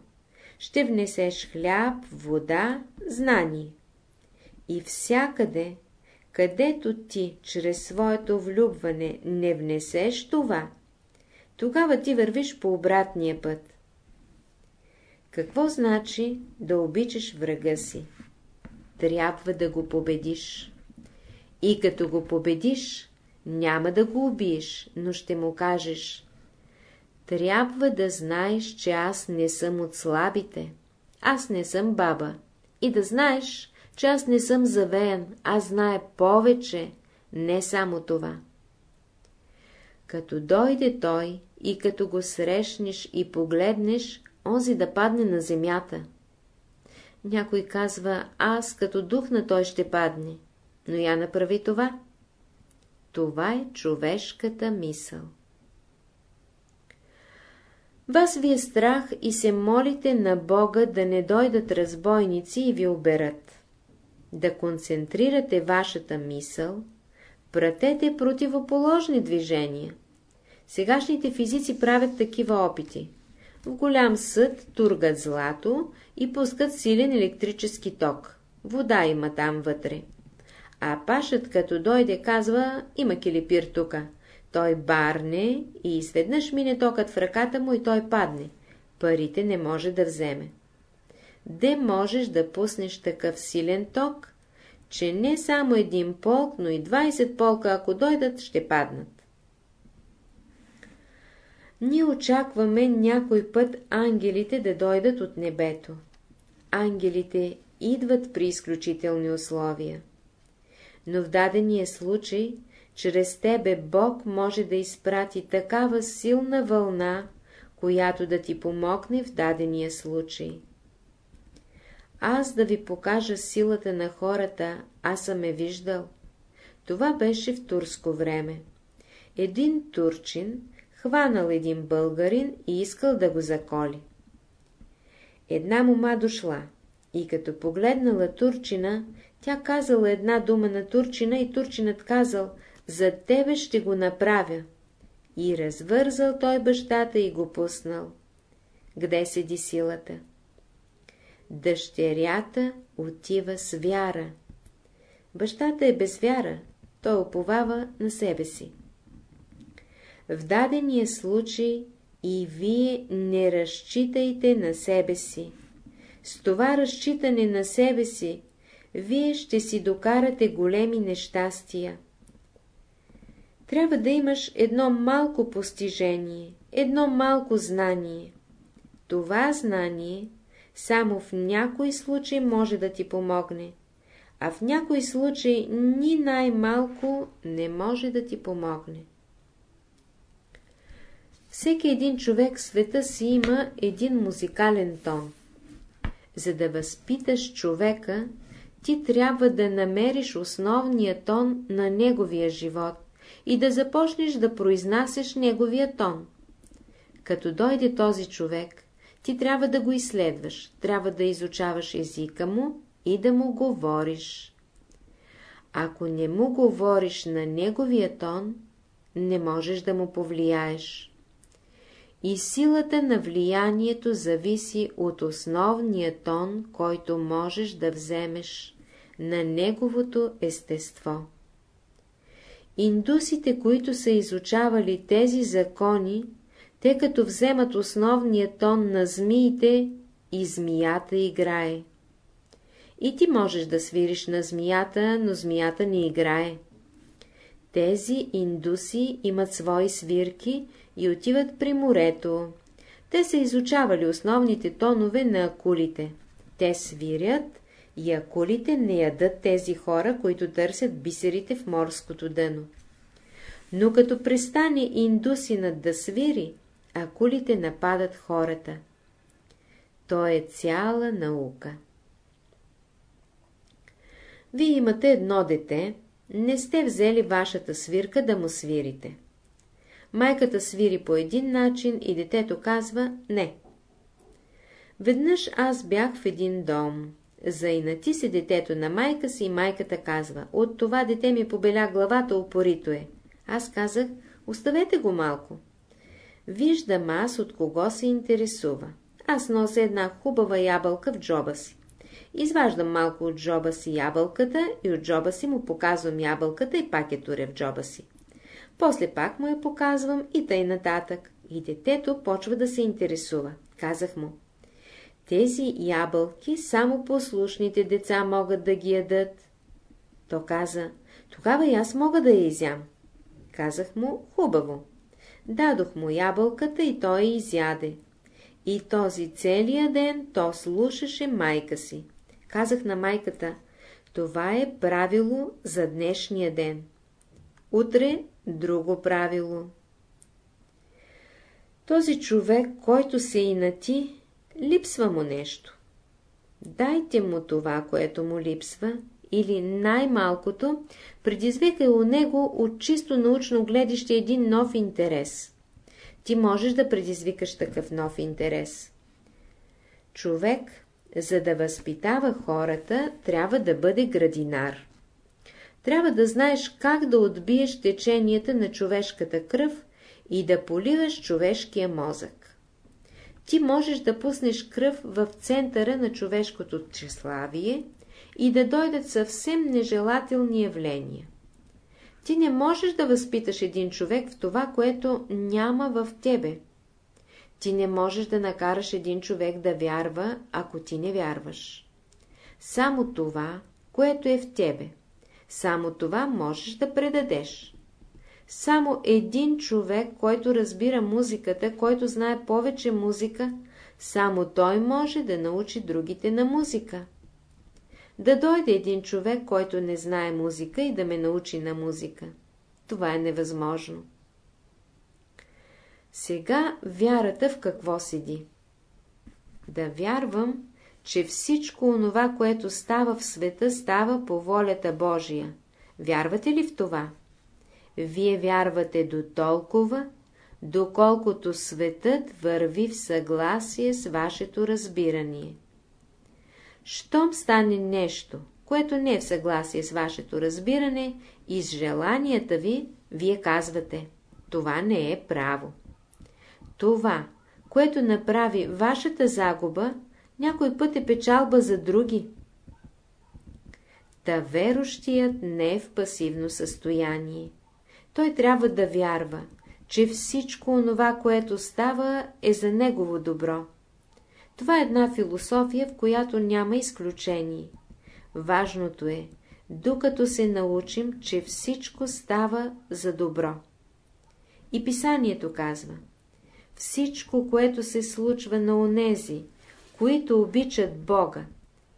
ще внесеш хляб, вода, знание. И всякъде, където ти чрез своето влюбване не внесеш това, тогава ти вървиш по обратния път. Какво значи да обичаш врага си? Трябва да го победиш. И като го победиш, няма да го убиеш, но ще му кажеш трябва да знаеш, че аз не съм от слабите. Аз не съм баба. И да знаеш, че аз не съм завеян, аз знае повече, не само това. Като дойде той и като го срещнеш и погледнеш, онзи да падне на земята. Някой казва, аз като дух на той ще падне, но я направи това. Това е човешката мисъл. Вас ви е страх и се молите на Бога да не дойдат разбойници и ви оберат. Да концентрирате вашата мисъл, пратете противоположни движения. Сегашните физици правят такива опити. В голям съд тургат злато и пускат силен електрически ток. Вода има там вътре. А пашът като дойде казва, има килипир тука. Той барне и изведнъж мине токът в ръката му и той падне. Парите не може да вземе. Де можеш да пуснеш такъв силен ток, че не само един полк, но и 20 полка, ако дойдат, ще паднат. Ние очакваме някой път ангелите да дойдат от небето. Ангелите идват при изключителни условия. Но в дадения случай чрез тебе Бог може да изпрати такава силна вълна, която да ти помогне в дадения случай. Аз да ви покажа силата на хората, аз съм е виждал. Това беше в турско време. Един турчин хванал един българин и искал да го заколи. Една мома дошла и като погледнала турчина, тя казала една дума на турчина и турчинът казал — за тебе ще го направя. И развързал той бащата и го пуснал. Где седи силата? Дъщерята отива с вяра. Бащата е без вяра, той оповава на себе си. В дадения случай и вие не разчитайте на себе си. С това разчитане на себе си, вие ще си докарате големи нещастия. Трябва да имаш едно малко постижение, едно малко знание. Това знание само в някой случай може да ти помогне, а в някой случай ни най-малко не може да ти помогне. Всеки един човек в света си има един музикален тон. За да възпиташ човека, ти трябва да намериш основния тон на неговия живот и да започнеш да произнасяш неговия тон. Като дойде този човек, ти трябва да го изследваш, трябва да изучаваш езика му и да му говориш. Ако не му говориш на неговия тон, не можеш да му повлияеш. И силата на влиянието зависи от основния тон, който можеш да вземеш на неговото естество. Индусите, които са изучавали тези закони, те като вземат основния тон на змиите, и змията играе. И ти можеш да свириш на змията, но змията не играе. Тези индуси имат свои свирки и отиват при морето. Те са изучавали основните тонове на акулите. Те свирят и акулите не ядат тези хора, които търсят бисерите в морското дъно. Но като престане индусинът да свири, акулите нападат хората. То е цяла наука. Вие имате едно дете, не сте взели вашата свирка да му свирите. Майката свири по един начин и детето казва «не». Веднъж аз бях в един дом. Заинати се детето на майка си и майката казва, от това дете ми побеля главата, упорито е. Аз казах, оставете го малко. Виждам аз от кого се интересува. аз нося една хубава ябълка в джоба си. Изваждам малко от джоба си ябълката и от джоба си му показвам ябълката и пак е туря в джоба си. После пак му я показвам и тъй нататък. И детето почва да се интересува. Казах му. Тези ябълки само послушните деца могат да ги ядат. То каза, тогава и аз мога да я изям. Казах му, хубаво. Дадох му ябълката и той изяде. И този целия ден то слушаше майка си. Казах на майката, това е правило за днешния ден. Утре друго правило. Този човек, който се инати, липсва му нещо. Дайте му това, което му липсва, или най-малкото, предизвикай у него от чисто научно гледище един нов интерес. Ти можеш да предизвикаш такъв нов интерес. Човек, за да възпитава хората, трябва да бъде градинар. Трябва да знаеш как да отбиеш теченията на човешката кръв и да поливаш човешкия мозък. Ти можеш да пуснеш кръв в центъра на човешкото тщеславие и да дойдат съвсем нежелателни явления. Ти не можеш да възпиташ един човек в това, което няма в тебе. Ти не можеш да накараш един човек да вярва, ако ти не вярваш. Само това, което е в тебе. Само това можеш да предадеш. Само един човек, който разбира музиката, който знае повече музика, само той може да научи другите на музика. Да дойде един човек, който не знае музика и да ме научи на музика. Това е невъзможно. Сега вярата в какво седи? Да вярвам, че всичко онова, което става в света, става по волята Божия. Вярвате ли в това? Вие вярвате до толкова, доколкото светът върви в съгласие с вашето разбирание. Щом стане нещо, което не е в съгласие с вашето разбиране и с желанията ви, вие казвате, това не е право. Това, което направи вашата загуба, някой път е печалба за други. Та верощият не е в пасивно състояние. Той трябва да вярва, че всичко онова, което става, е за негово добро. Това е една философия, в която няма изключение. Важното е, докато се научим, че всичко става за добро. И писанието казва, всичко, което се случва на онези, които обичат Бога,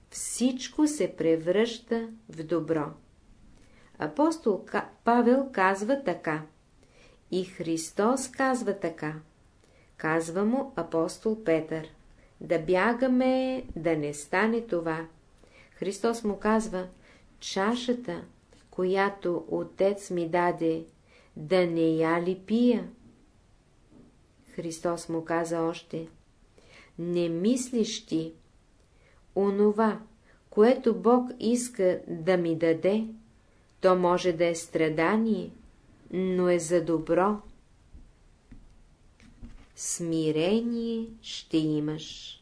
всичко се превръща в добро. Апостол Павел казва така. И Христос казва така. Казва му апостол Петър. Да бягаме, да не стане това. Христос му казва, чашата, която Отец ми даде, да не я ли пия? Христос му каза още, не мислиш ти, онова, което Бог иска да ми даде, то може да е страдание, но е за добро. Смирение ще имаш.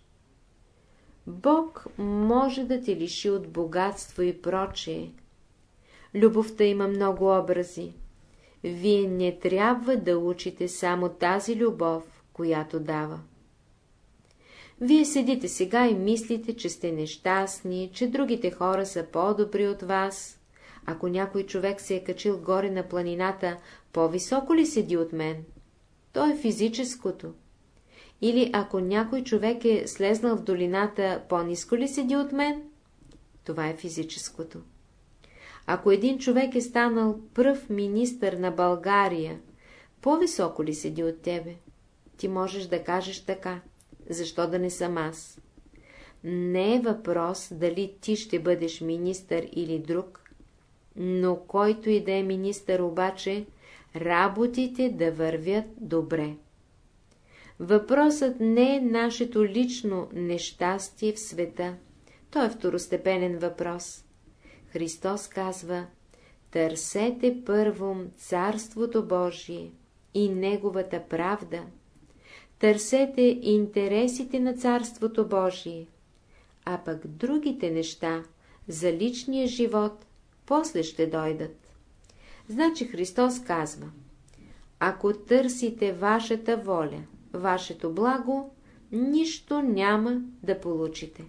Бог може да те лиши от богатство и прочее. Любовта има много образи. Вие не трябва да учите само тази любов, която дава. Вие седите сега и мислите, че сте нещастни, че другите хора са по-добри от вас. Ако някой човек се е качил горе на планината, по-високо ли седи от мен? То е физическото. Или ако някой човек е слезнал в долината, по-низко ли седи от мен? Това е физическото. Ако един човек е станал пръв министър на България, по-високо ли седи от тебе? Ти можеш да кажеш така. Защо да не съм аз? Не е въпрос дали ти ще бъдеш министър или друг, но който и да е министър обаче, работите да вървят добре. Въпросът не е нашето лично нещастие в света. Той е второстепенен въпрос. Христос казва, търсете първо Царството Божие и Неговата правда. Търсете интересите на Царството Божие, а пък другите неща за личния живот после ще дойдат. Значи Христос казва, ако търсите вашата воля, вашето благо, нищо няма да получите.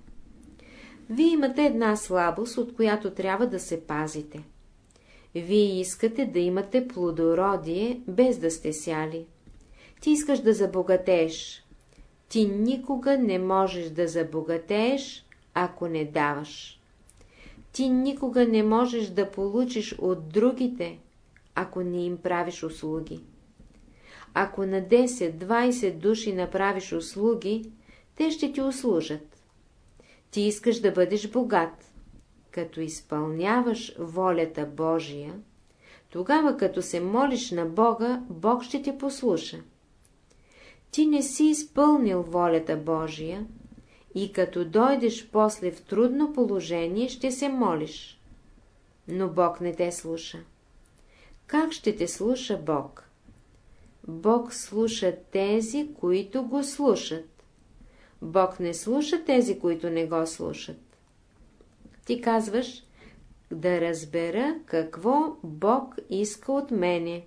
Вие имате една слабост, от която трябва да се пазите. Вие искате да имате плодородие, без да сте сяли. Ти искаш да забогатееш. Ти никога не можеш да забогатееш, ако не даваш. Ти никога не можеш да получиш от другите, ако не им правиш услуги. Ако на 10-20 души направиш услуги, те ще ти услужат. Ти искаш да бъдеш богат. Като изпълняваш волята Божия, тогава като се молиш на Бога, Бог ще те послуша. Ти не си изпълнил волята Божия и като дойдеш после в трудно положение, ще се молиш. Но Бог не те слуша. Как ще те слуша Бог? Бог слуша тези, които го слушат. Бог не слуша тези, които не го слушат. Ти казваш да разбера какво Бог иска от мене.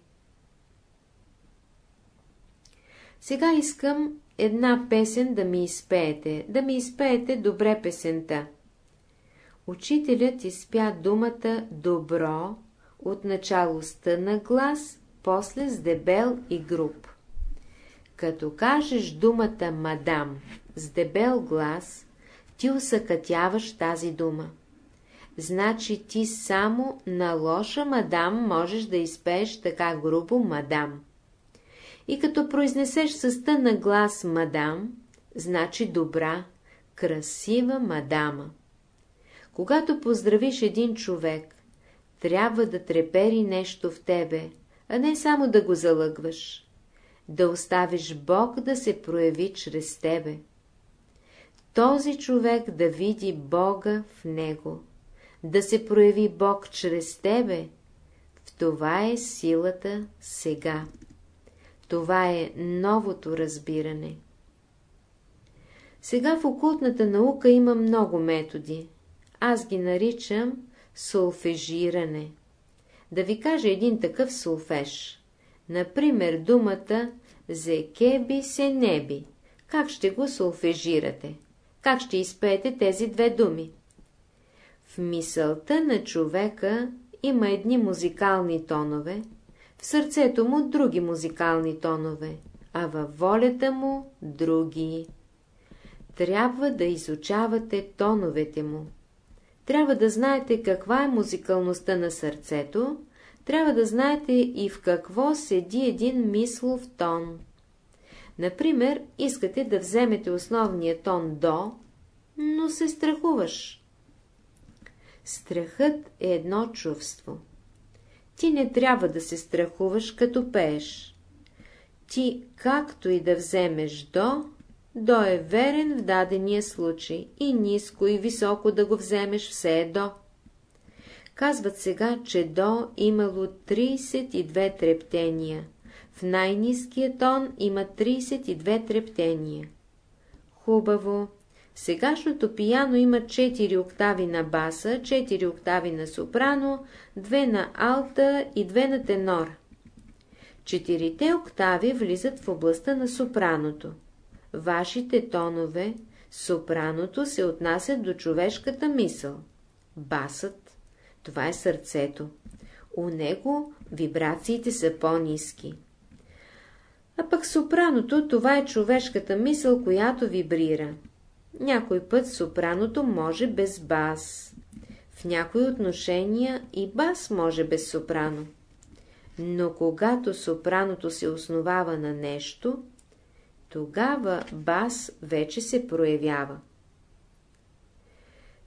Сега искам една песен да ми изпеете, да ми изпеете добре песента. Учителят изпя думата добро от начало на глас, после с дебел и груб. Като кажеш думата мадам с дебел глас, ти усъкътяваш тази дума. Значи ти само на лоша мадам можеш да изпееш така грубо мадам. И като произнесеш с на глас мадам, значи добра, красива мадама. Когато поздравиш един човек, трябва да трепери нещо в тебе, а не само да го залъгваш. Да оставиш Бог да се прояви чрез тебе. Този човек да види Бога в него, да се прояви Бог чрез тебе, в това е силата сега. Това е новото разбиране. Сега в окултната наука има много методи. Аз ги наричам солфежиране. Да ви кажа един такъв солфеж. Например, думата зекеби се неби. Как ще го солфежирате? Как ще изпеете тези две думи? В мисълта на човека има едни музикални тонове, в сърцето му други музикални тонове, а във волята му други. Трябва да изучавате тоновете му. Трябва да знаете каква е музикалността на сърцето, трябва да знаете и в какво седи един мислов тон. Например, искате да вземете основния тон до, но се страхуваш. Страхът е едно чувство. Ти не трябва да се страхуваш, като пееш. Ти, както и да вземеш до, до е верен в дадения случай и ниско и високо да го вземеш все е до. Казват сега, че до имало 32 трептения. В най-низкия тон има 32 трептения. Хубаво. Сегашното пияно има 4 октави на баса, 4 октави на сопрано, 2 на алта и 2 на тенор. Четирите октави влизат в областта на сопраното. Вашите тонове, сопраното се отнасят до човешката мисъл. Басът, това е сърцето. У него вибрациите са по-низки. А пък сопраното, това е човешката мисъл, която вибрира. Някой път сопраното може без бас. В някои отношения и бас може без сопрано. Но когато сопраното се основава на нещо, тогава бас вече се проявява.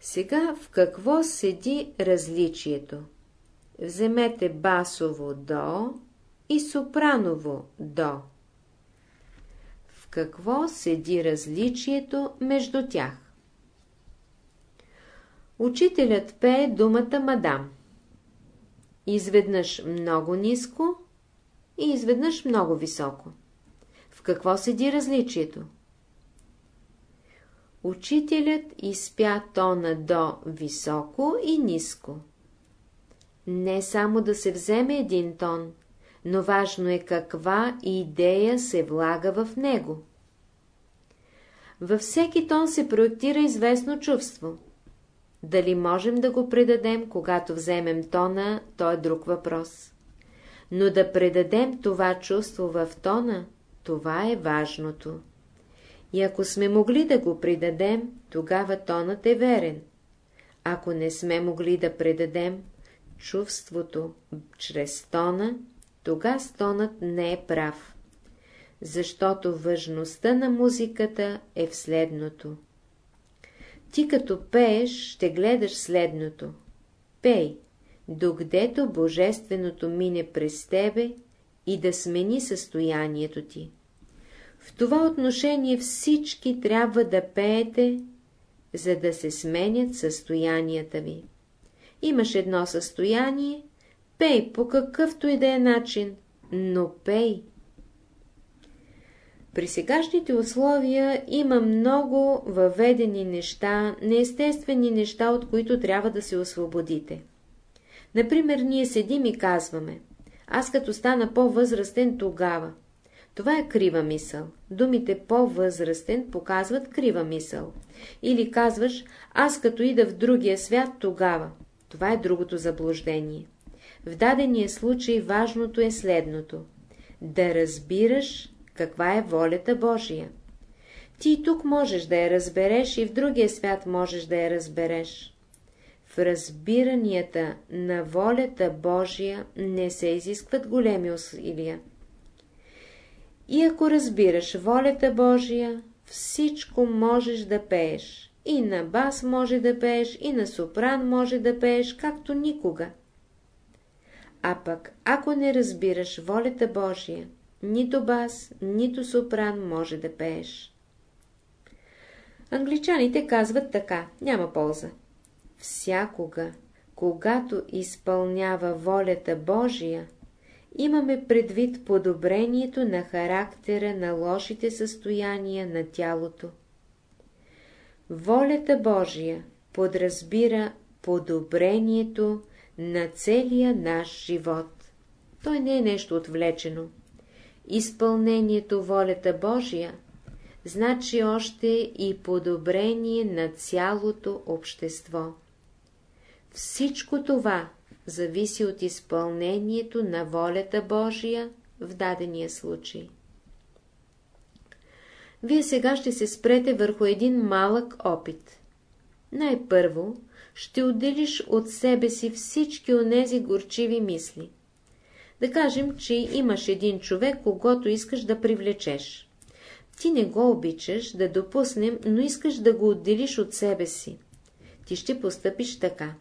Сега в какво седи различието? Вземете басово до и сопраново до какво седи различието между тях. Учителят пее думата мадам. Изведнъж много ниско и изведнъж много високо. В какво седи различието? Учителят изпя тона до високо и ниско. Не само да се вземе един тон, но важно е каква идея се влага в него. Във всеки тон се проектира известно чувство. Дали можем да го предадем, когато вземем тона, то е друг въпрос. Но да предадем това чувство в тона, това е важното. И ако сме могли да го предадем, тогава тонът е верен. Ако не сме могли да предадем чувството чрез тона, тогава тонът не е прав. Защото важността на музиката е в следното. Ти като пееш, ще гледаш следното. Пей, докъдето Божественото мине през тебе и да смени състоянието ти. В това отношение всички трябва да пеете, за да се сменят състоянията ви. Имаш едно състояние, пей по какъвто и да е начин, но пей. При сегашните условия има много въведени неща, неестествени неща, от които трябва да се освободите. Например, ние седим и казваме, аз като стана по-възрастен тогава. Това е крива мисъл. Думите по-възрастен показват крива мисъл. Или казваш, аз като ида в другия свят тогава. Това е другото заблуждение. В дадения случай важното е следното. Да разбираш каква е волята Божия. Ти и тук можеш да я разбереш и в другия свят можеш да я разбереш. В разбиранията на волята Божия не се изискват големи усилия. И ако разбираш волята Божия, всичко можеш да пееш. И на бас може да пееш, и на сопран може да пееш, както никога. А пък, ако не разбираш волята Божия, нито бас, нито сопран може да пееш. Англичаните казват така, няма полза. Всякога, когато изпълнява волята Божия, имаме предвид подобрението на характера на лошите състояния на тялото. Волята Божия подразбира подобрението на целия наш живот. Той не е нещо отвлечено. Изпълнението волята Божия значи още и подобрение на цялото общество. Всичко това зависи от изпълнението на волята Божия в дадения случай. Вие сега ще се спрете върху един малък опит. Най-първо ще отделиш от себе си всички онези горчиви мисли. Да кажем, че имаш един човек, когато искаш да привлечеш. Ти не го обичаш, да допуснем, но искаш да го отделиш от себе си. Ти ще постъпиш така.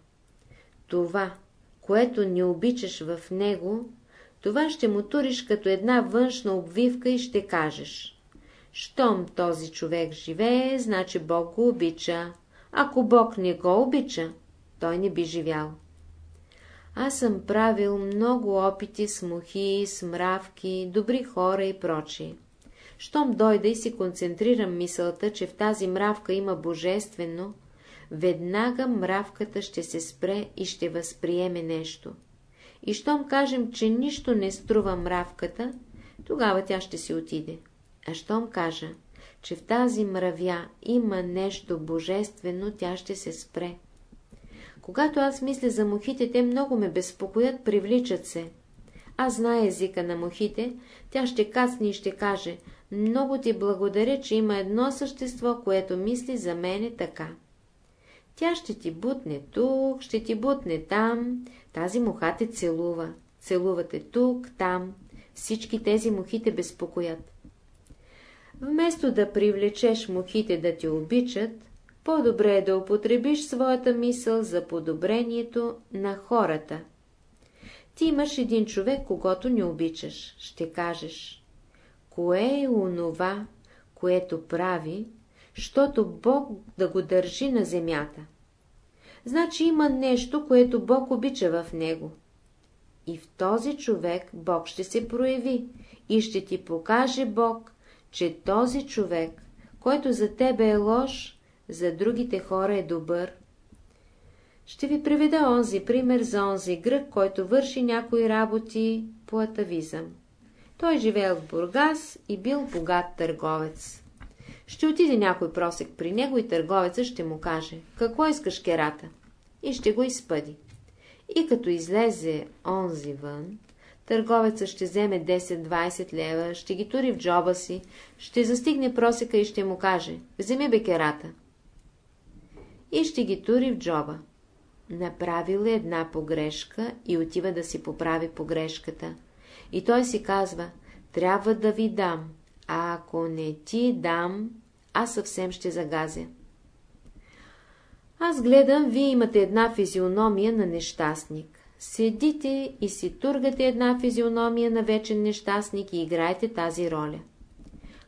Това, което не обичаш в него, това ще му туриш като една външна обвивка и ще кажеш. Щом този човек живее, значи Бог го обича. Ако Бог не го обича, той не би живял. Аз съм правил много опити с мухи, с мравки, добри хора и прочие. Щом дойда и си концентрирам мисълта, че в тази мравка има божествено, веднага мравката ще се спре и ще възприеме нещо. И щом кажем, че нищо не струва мравката, тогава тя ще си отиде. А щом кажа, че в тази мравя има нещо божествено, тя ще се спре. Когато аз мисля за мухите, те много ме безпокоят, привличат се. Аз знае езика на мухите, тя ще кацне и ще каже, много ти благодаря, че има едно същество, което мисли за мене така. Тя ще ти бутне тук, ще ти бутне там, тази муха те целува. Целувате тук, там. Всички тези мухи те безпокоят. Вместо да привлечеш мухите да те обичат, по-добре е да употребиш своята мисъл за подобрението на хората. Ти имаш един човек, когато не обичаш. Ще кажеш, кое е онова, което прави, щото Бог да го държи на земята. Значи има нещо, което Бог обича в него. И в този човек Бог ще се прояви и ще ти покаже Бог, че този човек, който за тебе е лош, за другите хора е добър. Ще ви приведа онзи пример за онзи грък, който върши някои работи по атавизъм. Той живеел в Бургас и бил богат търговец. Ще отиде някой просек при него и търговеца ще му каже, какво искаш керата? И ще го изпъди. И като излезе онзи вън, търговеца ще вземе 10-20 лева, ще ги тури в джоба си, ще застигне просека и ще му каже, вземи бекерата. И ще ги тури в джоба. Направил е една погрешка и отива да си поправи погрешката. И той си казва, трябва да ви дам, а ако не ти дам, аз съвсем ще загазя. Аз гледам, вие имате една физиономия на нещастник. Седите и си тургате една физиономия на вечен нещастник и играете тази роля.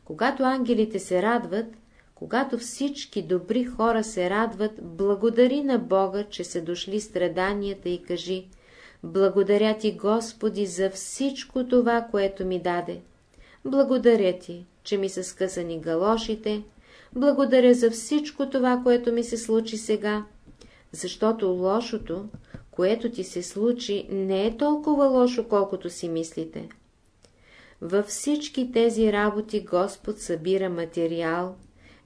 Когато ангелите се радват, когато всички добри хора се радват, благодари на Бога, че са дошли страданията и кажи Благодаря ти, Господи, за всичко това, което ми даде. Благодаря ти, че ми са скъсани галошите, благодаря за всичко това, което ми се случи сега, защото лошото, което ти се случи, не е толкова лошо, колкото си мислите. Във всички тези работи Господ събира материал,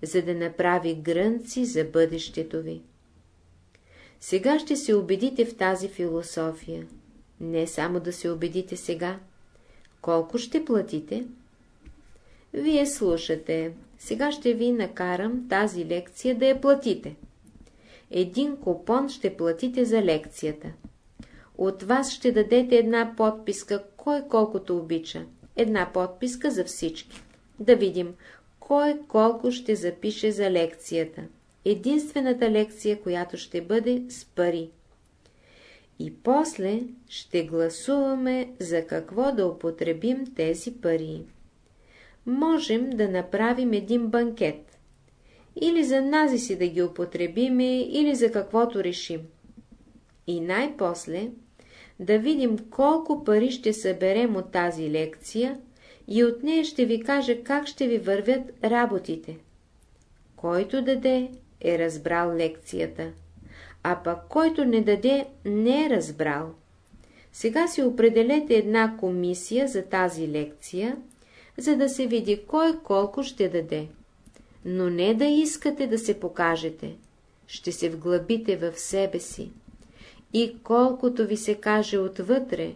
за да направи грънци за бъдещето ви. Сега ще се убедите в тази философия. Не само да се убедите сега. Колко ще платите? Вие слушате. Сега ще ви накарам тази лекция да я платите. Един купон ще платите за лекцията. От вас ще дадете една подписка, кой колкото обича. Една подписка за всички. Да видим, кой колко ще запише за лекцията. Единствената лекция, която ще бъде с пари. И после ще гласуваме за какво да употребим тези пари можем да направим един банкет. Или за нази си да ги употребиме, или за каквото решим. И най-после да видим колко пари ще съберем от тази лекция и от нея ще ви кажа как ще ви вървят работите. Който даде, е разбрал лекцията, а пък който не даде, не е разбрал. Сега си определете една комисия за тази лекция за да се види кой колко ще даде. Но не да искате да се покажете, ще се вглъбите в себе си. И колкото ви се каже отвътре,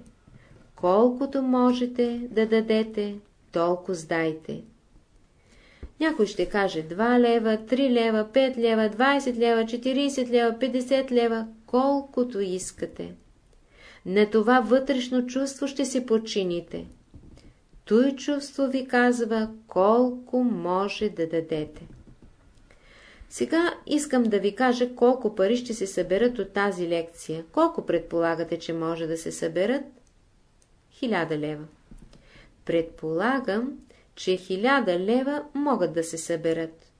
колкото можете да дадете, толкова сдайте. Някой ще каже 2 лева, 3 лева, 5 лева, 20 лева, 40 лева, 50 лева, колкото искате. На това вътрешно чувство ще се почините. Той чувство ви казва колко може да дадете. Сега искам да ви кажа колко пари ще се съберат от тази лекция. Колко предполагате, че може да се съберат? Хиляда лева. Предполагам, че хиляда лева могат да се съберат.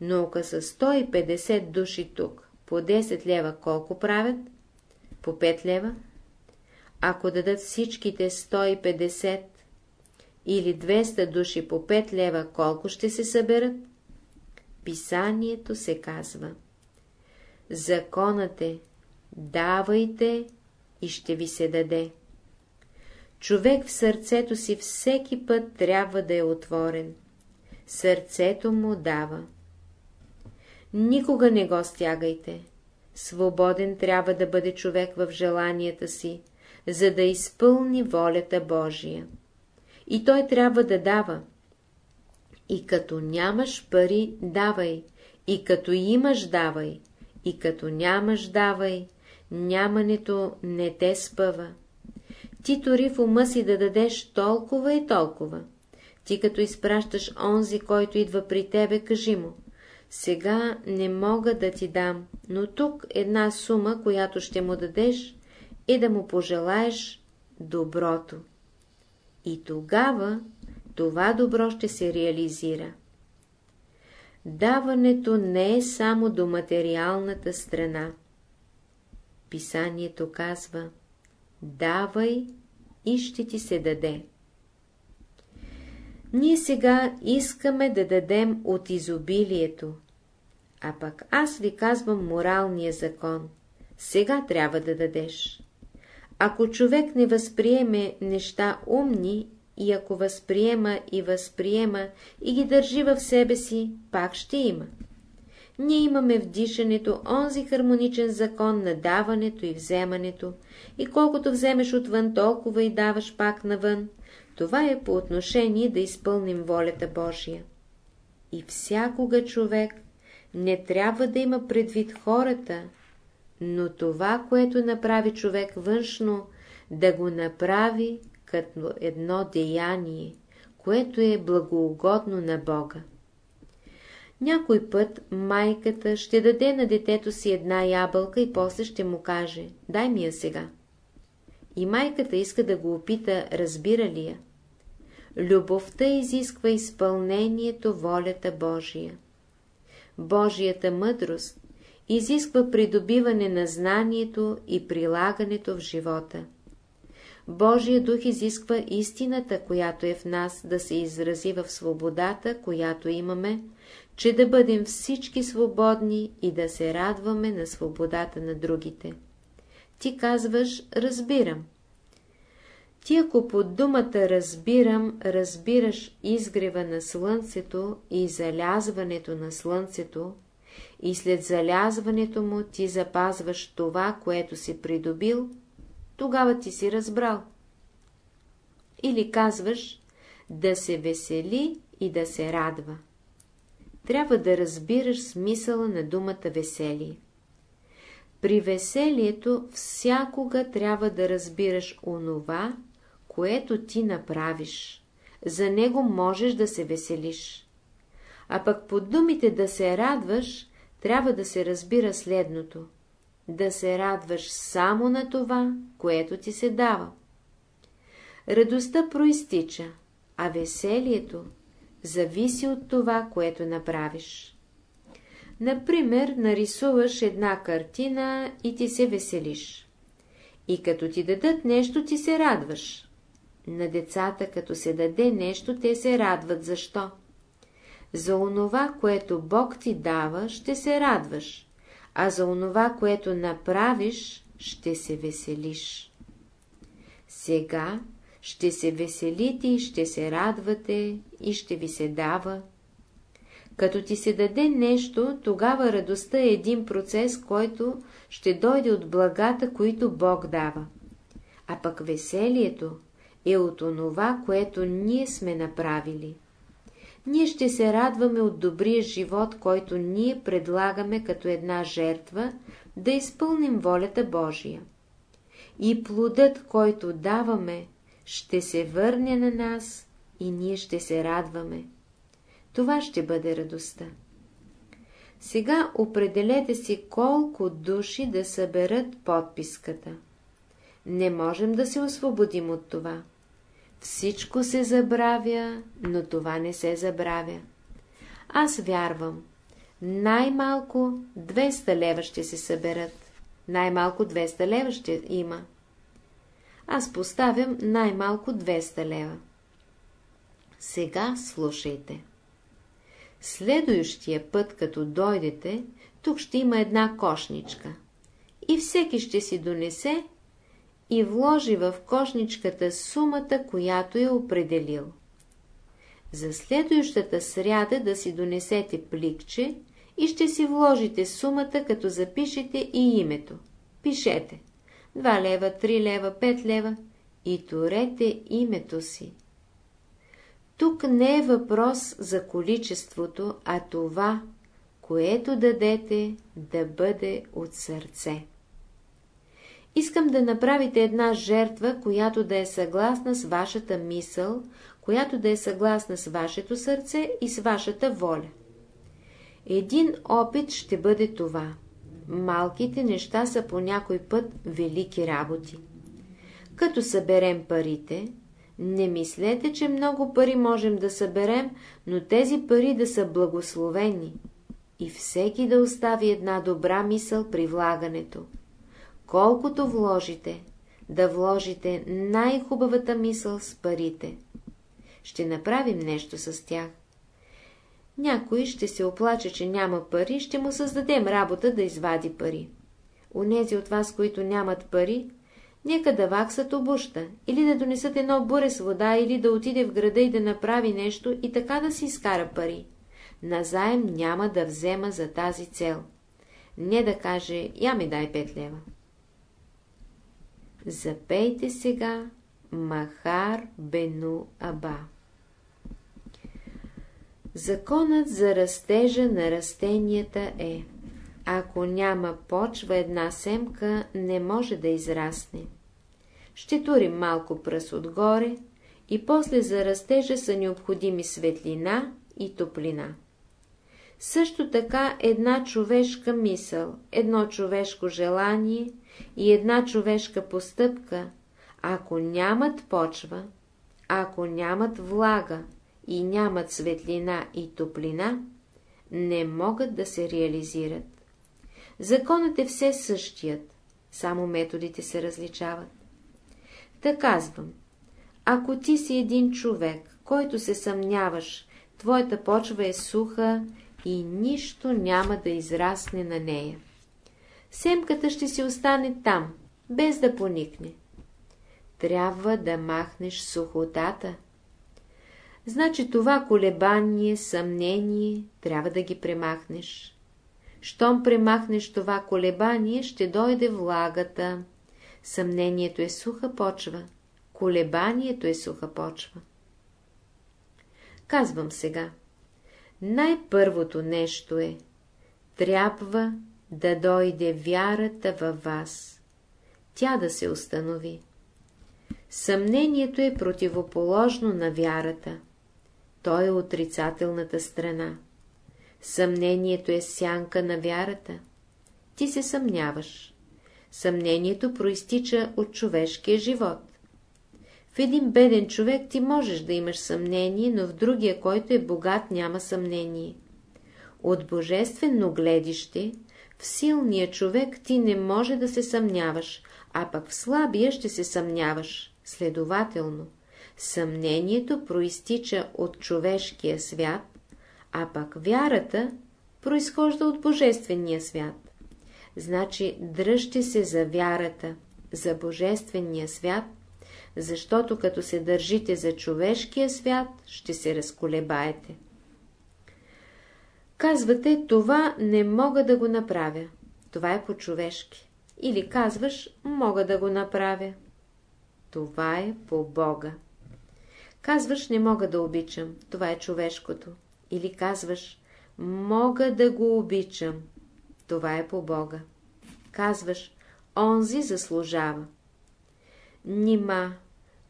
Но ако са 150 души тук, по 10 лева колко правят? По 5 лева? Ако дадат всичките 150 или 200 души по 5 лева, колко ще се съберат? Писанието се казва. Законът е, давайте и ще ви се даде. Човек в сърцето си всеки път трябва да е отворен. Сърцето му дава. Никога не го стягайте. Свободен трябва да бъде човек в желанията си, за да изпълни волята Божия и той трябва да дава. И като нямаш пари, давай, и като имаш, давай, и като нямаш, давай, нямането не те спъва. Ти тори в ума си да дадеш толкова и толкова. Ти като изпращаш онзи, който идва при тебе, кажи му. Сега не мога да ти дам, но тук една сума, която ще му дадеш, и да му пожелаеш доброто. И тогава това добро ще се реализира. Даването не е само до материалната страна. Писанието казва Давай и ще ти се даде. Ние сега искаме да дадем от изобилието. А пък аз ви казвам моралния закон. Сега трябва да дадеш. Ако човек не възприеме неща умни и ако възприема и възприема и ги държи в себе си, пак ще има. Ние имаме в дишането онзи хармоничен закон на даването и вземането, и колкото вземеш отвън, толкова и даваш пак навън. Това е по отношение да изпълним волята Божия. И всякога човек не трябва да има предвид хората, но това, което направи човек външно, да го направи като едно деяние, което е благоугодно на Бога. Някой път майката ще даде на детето си една ябълка и после ще му каже, дай ми я сега. И майката иска да го опита, разбира ли я. Любовта изисква изпълнението волята Божия. Божията мъдрост изисква придобиване на знанието и прилагането в живота. Божия дух изисква истината, която е в нас, да се изрази в свободата, която имаме, че да бъдем всички свободни и да се радваме на свободата на другите. Ти казваш, разбирам. Ти ако под думата разбирам, разбираш изгрева на слънцето и залязването на слънцето, и след залязването му ти запазваш това, което си придобил, тогава ти си разбрал. Или казваш да се весели и да се радва. Трябва да разбираш смисъла на думата веселие. При веселието всякога трябва да разбираш онова, което ти направиш. За него можеш да се веселиш. А пък под думите да се радваш, трябва да се разбира следното. Да се радваш само на това, което ти се дава. Радостта проистича, а веселието зависи от това, което направиш. Например, нарисуваш една картина и ти се веселиш. И като ти дадат нещо, ти се радваш. На децата, като се даде нещо, те се радват. Защо? За онова, което Бог ти дава, ще се радваш, а за онова, което направиш, ще се веселиш. Сега ще се веселите и ще се радвате и ще ви се дава. Като ти се даде нещо, тогава радостта е един процес, който ще дойде от благата, които Бог дава. А пък веселието е от онова, което ние сме направили. Ние ще се радваме от добрия живот, който ние предлагаме като една жертва, да изпълним волята Божия. И плодът, който даваме, ще се върне на нас и ние ще се радваме. Това ще бъде радостта. Сега определете си колко души да съберат подписката. Не можем да се освободим от това. Всичко се забравя, но това не се забравя. Аз вярвам, най-малко 200 лева ще се съберат. Най-малко 200 лева ще има. Аз поставям най-малко 200 лева. Сега слушайте. Следующия път, като дойдете, тук ще има една кошничка. И всеки ще си донесе и вложи в кошничката сумата, която е определил. За следващата сряда да си донесете пликче и ще си вложите сумата, като запишете и името. Пишете 2 лева, 3 лева, 5 лева и турете името си. Тук не е въпрос за количеството, а това, което дадете, да бъде от сърце. Искам да направите една жертва, която да е съгласна с вашата мисъл, която да е съгласна с вашето сърце и с вашата воля. Един опит ще бъде това. Малките неща са по някой път велики работи. Като съберем парите, не мислете, че много пари можем да съберем, но тези пари да са благословени и всеки да остави една добра мисъл при влагането. Колкото вложите, да вложите най-хубавата мисъл с парите. ще направим нещо с тях. Някой ще се оплаче, че няма пари, ще му създадем работа да извади пари. Унези от вас, които нямат пари, нека да ваксат обуща, или да донесат едно буре с вода, или да отиде в града и да направи нещо и така да си изкара пари. Назаем няма да взема за тази цел. Не да каже, я ми дай пет лева. Запейте сега Махар Бену Аба. Законът за растежа на растенията е Ако няма почва една семка, не може да израсне. Ще турим малко пръс отгоре и после за растежа са необходими светлина и топлина. Също така една човешка мисъл, едно човешко желание и една човешка постъпка, ако нямат почва, ако нямат влага и нямат светлина и топлина, не могат да се реализират. Законът е все същият, само методите се различават. Та казвам, ако ти си един човек, който се съмняваш, твоята почва е суха и нищо няма да израсне на нея. Семката ще си остане там, без да поникне. Трябва да махнеш сухотата. Значи това колебание, съмнение, трябва да ги премахнеш. Щом премахнеш това колебание, ще дойде влагата. Съмнението е суха почва, колебанието е суха почва. Казвам сега най-първото нещо е, трябва да дойде вярата във вас, тя да се установи. Съмнението е противоположно на вярата. То е отрицателната страна. Съмнението е сянка на вярата. Ти се съмняваш. Съмнението проистича от човешкия живот. В един беден човек ти можеш да имаш съмнение, но в другия, който е богат, няма съмнение. От божествено гледище, в силния човек ти не може да се съмняваш, а пък в слабия ще се съмняваш. Следователно, съмнението проистича от човешкия свят, а пък вярата произхожда от божествения свят. Значи дръжте се за вярата, за божествения свят, защото като се държите за човешкия свят, ще се разколебаете. Казвате, това не мога да го направя. Това е по-човешки. Или казваш, мога да го направя. Това е по Бога. Казваш, не мога да обичам. Това е човешкото. Или казваш, мога да го обичам. Това е по Бога. Казваш, онзи заслужава. Нима,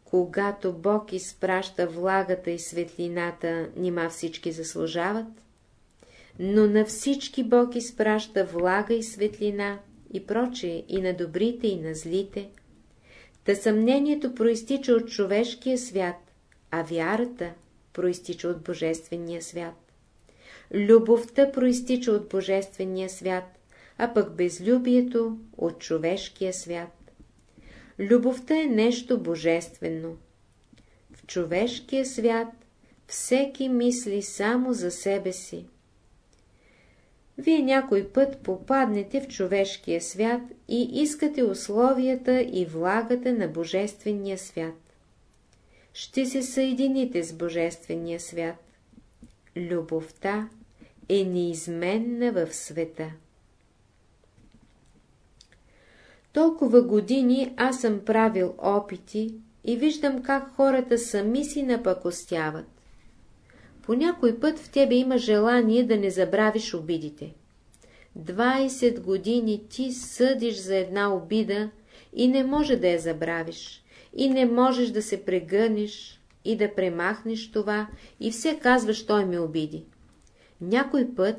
когато Бог изпраща влагата и светлината, нима всички заслужават? Но на всички Бог изпраща влага и светлина, и прочее, и на добрите, и на злите. Та съмнението проистича от човешкия свят, а вярата проистича от Божествения свят. Любовта проистича от Божествения свят, а пък безлюбието от човешкия свят. Любовта е нещо божествено. В човешкия свят всеки мисли само за себе си. Вие някой път попаднете в човешкия свят и искате условията и влагата на Божествения свят. Ще се съедините с Божествения свят. Любовта е неизменна в света. Толкова години аз съм правил опити и виждам как хората сами си напакостяват. По някой път в тебе има желание да не забравиш обидите. 20 години ти съдиш за една обида и не може да я забравиш, и не можеш да се прегънеш и да премахнеш това, и все казваш, той ме обиди. Някой път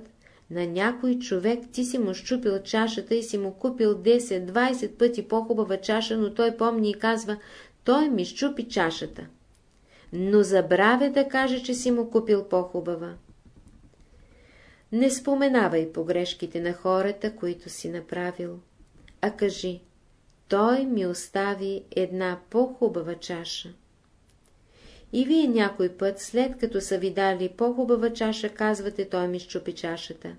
на някой човек ти си му щупил чашата и си му купил 10-20 пъти по-хубава чаша, но той помни и казва, той ми щупи чашата. Но забравя да каже, че си му купил по-хубава. Не споменавай погрешките на хората, които си направил, а кажи, той ми остави една по-хубава чаша. И вие някой път, след като са ви дали по-хубава чаша, казвате, той ми щупи чашата.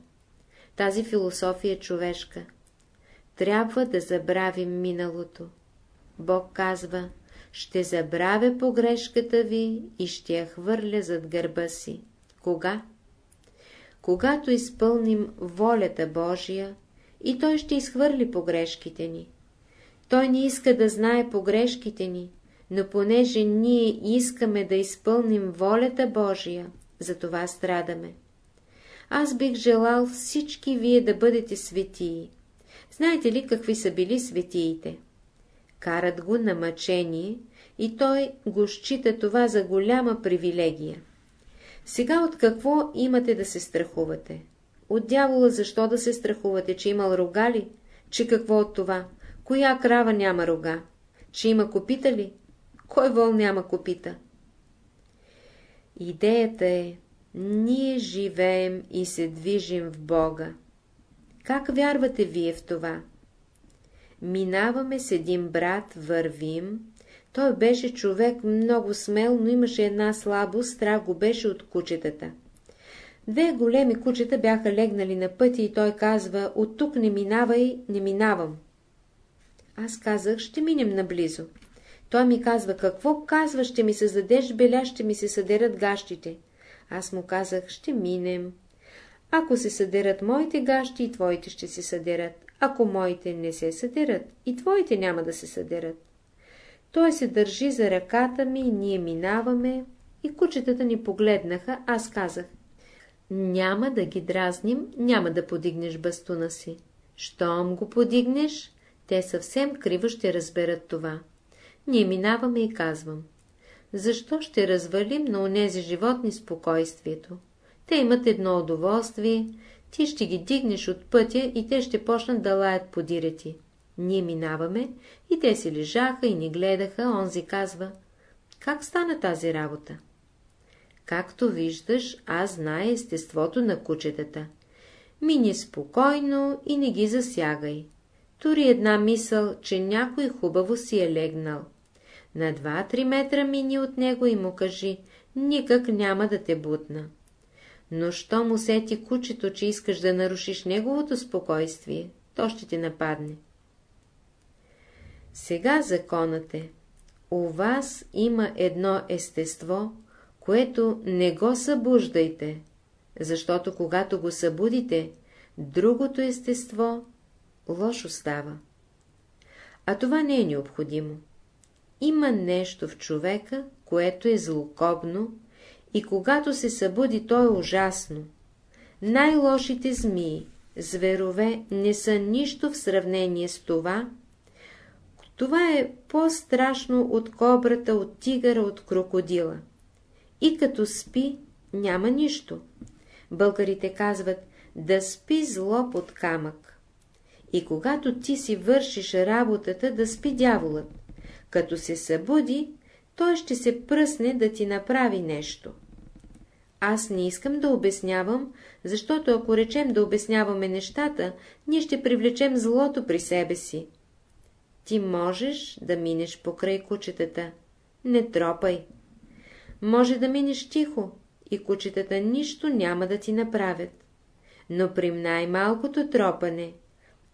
Тази философия е човешка. Трябва да забравим миналото. Бог казва, ще забравя погрешката ви и ще я хвърля зад гърба си. Кога? Когато изпълним волята Божия, и Той ще изхвърли погрешките ни. Той не иска да знае погрешките ни, но понеже ние искаме да изпълним волята Божия, за това страдаме. Аз бих желал всички вие да бъдете светии. Знаете ли какви са били светиите? Карат го на мъчение и той го счита това за голяма привилегия. Сега от какво имате да се страхувате? От дявола защо да се страхувате, че имал рога ли? Че какво от това? Коя крава няма рога? Че има копита ли? Кой вол няма копита? Идеята е, ние живеем и се движим в Бога. Как вярвате вие в това? Минаваме с един брат, вървим. Той беше човек много смел, но имаше една слабост, страх го беше от кучетата. Две големи кучета бяха легнали на пътя и той казва, от тук не минавай, не минавам. Аз казах, ще минем наблизо. Той ми казва, какво казва, ще ми се задеш беля, ще ми се съдерат гащите. Аз му казах, ще минем. Ако се съдерат моите гащи, и твоите ще се съдерат. Ако моите не се съдерат, и твоите няма да се съдерат. Той се държи за ръката ми, ние минаваме, и кучетата ни погледнаха, аз казах, няма да ги дразним, няма да подигнеш бастуна си. Щом го подигнеш, те съвсем криво ще разберат това. Ние минаваме и казвам. Защо ще развалим на онези животни спокойствието? Те имат едно удоволствие, ти ще ги дигнеш от пътя и те ще почнат да лаят по дирети. Ние минаваме и те си лежаха и ни гледаха, онзи казва. Как стана тази работа? Както виждаш, аз знае естеството на кучетата. Мини спокойно и не ги засягай. Тори една мисъл, че някой хубаво си е легнал. На два-три метра мини от него и му кажи, никак няма да те бутна. Но що му сети кучето, че искаш да нарушиш неговото спокойствие, то ще те нападне. Сега законът е. У вас има едно естество, което не го събуждайте, защото когато го събудите, другото естество лошо става. А това не е необходимо. Има нещо в човека, което е злокобно, и когато се събуди, то е ужасно. Най-лошите змии, зверове, не са нищо в сравнение с това. Това е по-страшно от кобрата, от тигъра, от крокодила. И като спи, няма нищо. Българите казват, да спи зло под камък. И когато ти си вършиш работата, да спи дяволът. Като се събуди, той ще се пръсне да ти направи нещо. Аз не искам да обяснявам, защото ако речем да обясняваме нещата, ние ще привлечем злото при себе си. Ти можеш да минеш покрай кучетата. Не тропай. Може да минеш тихо и кучетата нищо няма да ти направят. Но при най-малкото тропане,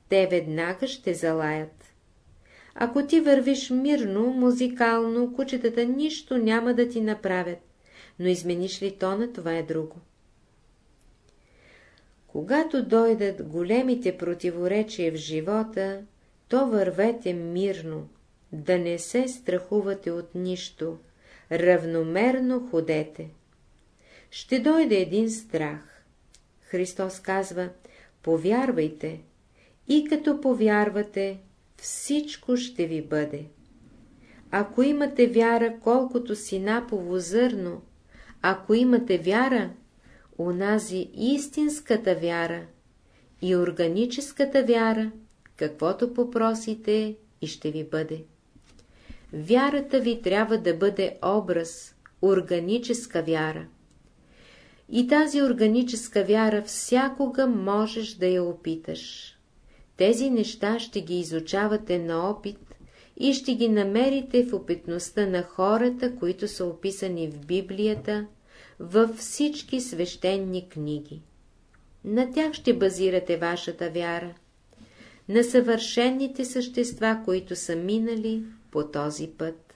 те веднага ще залаят. Ако ти вървиш мирно, музикално, кучетата нищо няма да ти направят, но измениш ли тона, това е друго. Когато дойдат големите противоречия в живота, то вървете мирно, да не се страхувате от нищо, равномерно ходете. Ще дойде един страх. Христос казва, повярвайте, и като повярвате, всичко ще ви бъде. Ако имате вяра, колкото си напово зърно, ако имате вяра, унази истинската вяра и органическата вяра, каквото попросите и ще ви бъде. Вярата ви трябва да бъде образ, органическа вяра. И тази органическа вяра всякога можеш да я опиташ. Тези неща ще ги изучавате на опит и ще ги намерите в опитността на хората, които са описани в Библията, във всички свещени книги. На тях ще базирате вашата вяра, на съвършенните същества, които са минали по този път.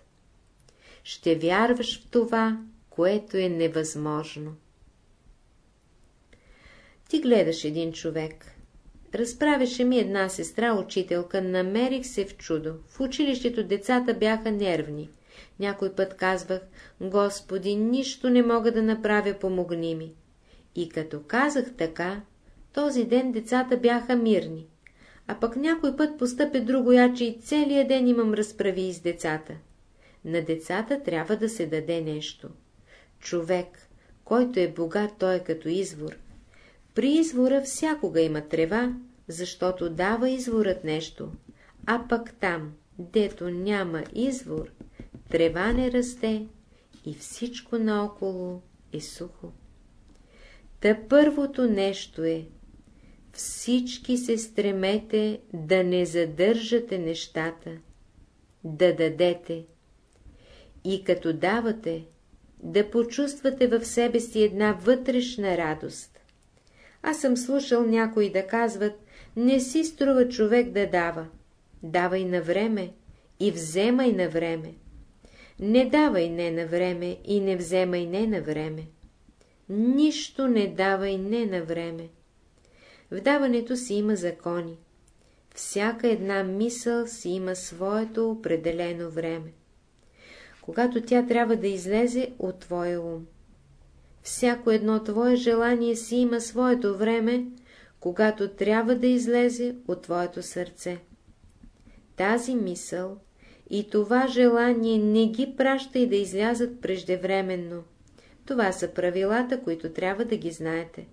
Ще вярваш в това, което е невъзможно. Ти гледаш един човек. Разправеше ми една сестра, учителка, намерих се в чудо. В училището децата бяха нервни. Някой път казвах, Господи, нищо не мога да направя, помогни ми. И като казах така, този ден децата бяха мирни. А пък някой път постъпя друго яче и целият ден имам разправи с децата. На децата трябва да се даде нещо. Човек, който е богат, той е като извор. При извора всякога има трева, защото дава изворът нещо, а пък там, дето няма извор, трева не расте и всичко наоколо е сухо. Та първото нещо е всички се стремете да не задържате нещата, да дадете. И като давате, да почувствате в себе си една вътрешна радост. Аз съм слушал някои да казват, не си струва човек да дава. Давай на време и вземай на време. Не давай не на време и не вземай не на време. Нищо не давай не на време. В даването си има закони. Всяка една мисъл си има своето определено време. Когато тя трябва да излезе от твоя ум. Всяко едно твое желание си има своето време, когато трябва да излезе от твоето сърце. Тази мисъл и това желание не ги праща и да излязат преждевременно. Това са правилата, които трябва да ги знаете.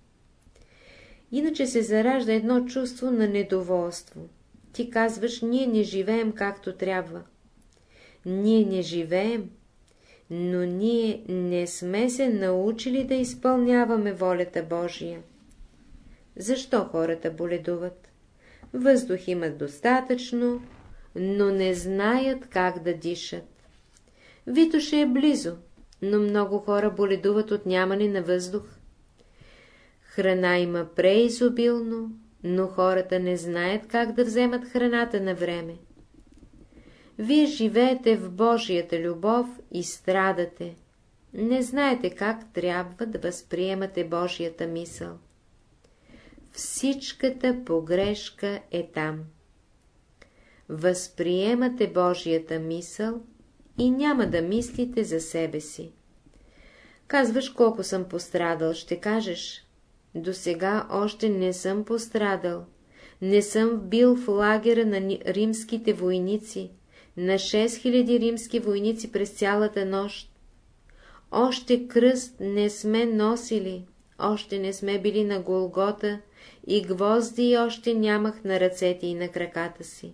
Иначе се заражда едно чувство на недоволство. Ти казваш, ние не живеем както трябва. Ние не живеем, но ние не сме се научили да изпълняваме волята Божия. Защо хората боледуват? Въздух имат достатъчно, но не знаят как да дишат. Витоше е близо, но много хора боледуват от нямане на въздух. Храна има преизобилно, но хората не знаят как да вземат храната на време. Вие живеете в Божията любов и страдате. Не знаете как трябва да възприемате Божията мисъл. Всичката погрешка е там. Възприемате Божията мисъл и няма да мислите за себе си. Казваш колко съм пострадал, ще кажеш. До сега още не съм пострадал. Не съм бил в лагера на римските войници, на 6000 римски войници през цялата нощ. Още кръст не сме носили, още не сме били на Голгота и гвозди още нямах на ръцете и на краката си.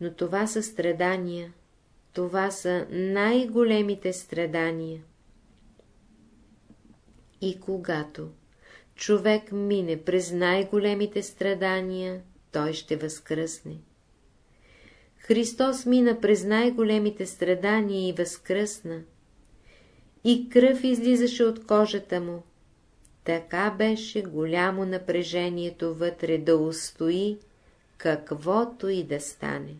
Но това са страдания, това са най-големите страдания. И когато човек мине през най-големите страдания, той ще възкръсне. Христос мина през най-големите страдания и възкръсна, и кръв излизаше от кожата му. Така беше голямо напрежението вътре да устои, каквото и да стане.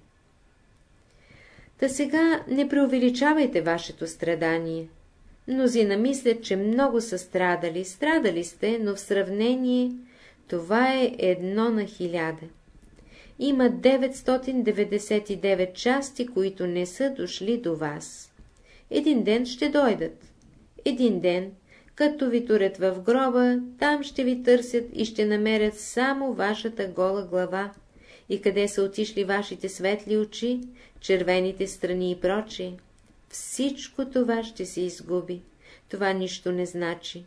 Та сега не преувеличавайте вашето страдание. Мнозина мислят, че много са страдали. Страдали сте, но в сравнение това е едно на хиляда. Има 999 части, които не са дошли до вас. Един ден ще дойдат. Един ден, като ви турят в гроба, там ще ви търсят и ще намерят само вашата гола глава. И къде са отишли вашите светли очи, червените страни и прочие. Всичко това ще се изгуби. Това нищо не значи.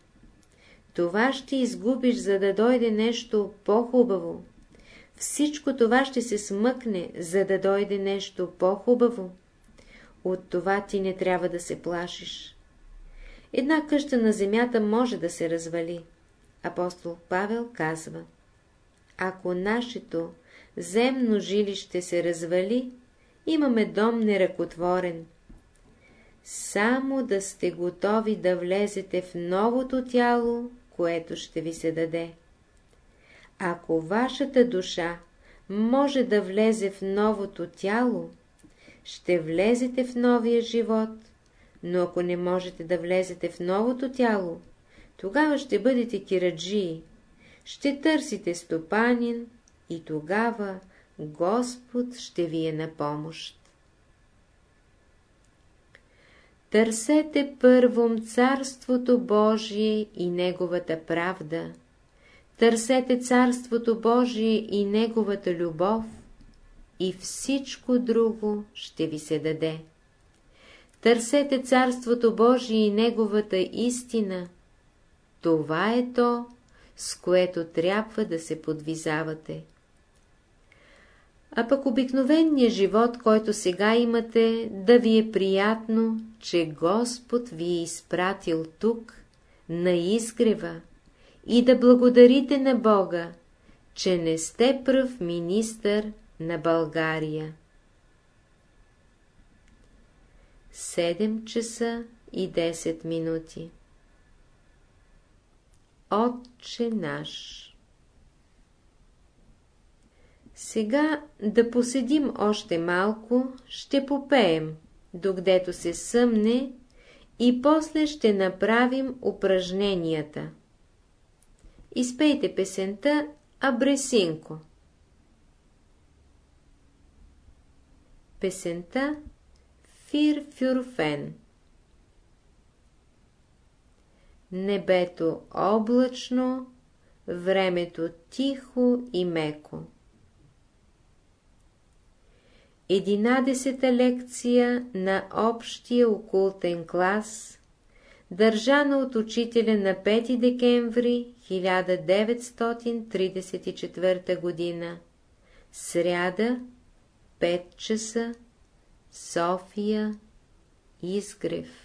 Това ще изгубиш, за да дойде нещо по-хубаво. Всичко това ще се смъкне, за да дойде нещо по-хубаво. От това ти не трябва да се плашиш. Една къща на земята може да се развали. Апостол Павел казва, ако нашето земно жилище се развали, имаме дом неръкотворен. Само да сте готови да влезете в новото тяло, което ще ви се даде. Ако вашата душа може да влезе в новото тяло, ще влезете в новия живот, но ако не можете да влезете в новото тяло, тогава ще бъдете кираджии, ще търсите стопанин и тогава Господ ще ви е на помощ. Търсете първом Царството Божие и Неговата правда. Търсете Царството Божие и Неговата любов и всичко друго ще ви се даде. Търсете Царството Божие и Неговата истина. Това е то, с което трябва да се подвизавате. А пък обикновеният живот, който сега имате, да ви е приятно, че Господ ви е изпратил тук, на изгрева, и да благодарите на Бога, че не сте пръв министър на България. 7 часа и 10 минути Отче наш Сега да поседим още малко, ще попеем, докъдето се съмне и после ще направим упражненията. Изпейте песента Абресинко. Песента Фир Фюрфен Небето облачно, времето тихо и меко. Единадесета лекция на общия окултен клас, държана от учителя на 5 декември 1934 година, сряда, 5 часа, София, Изгрев.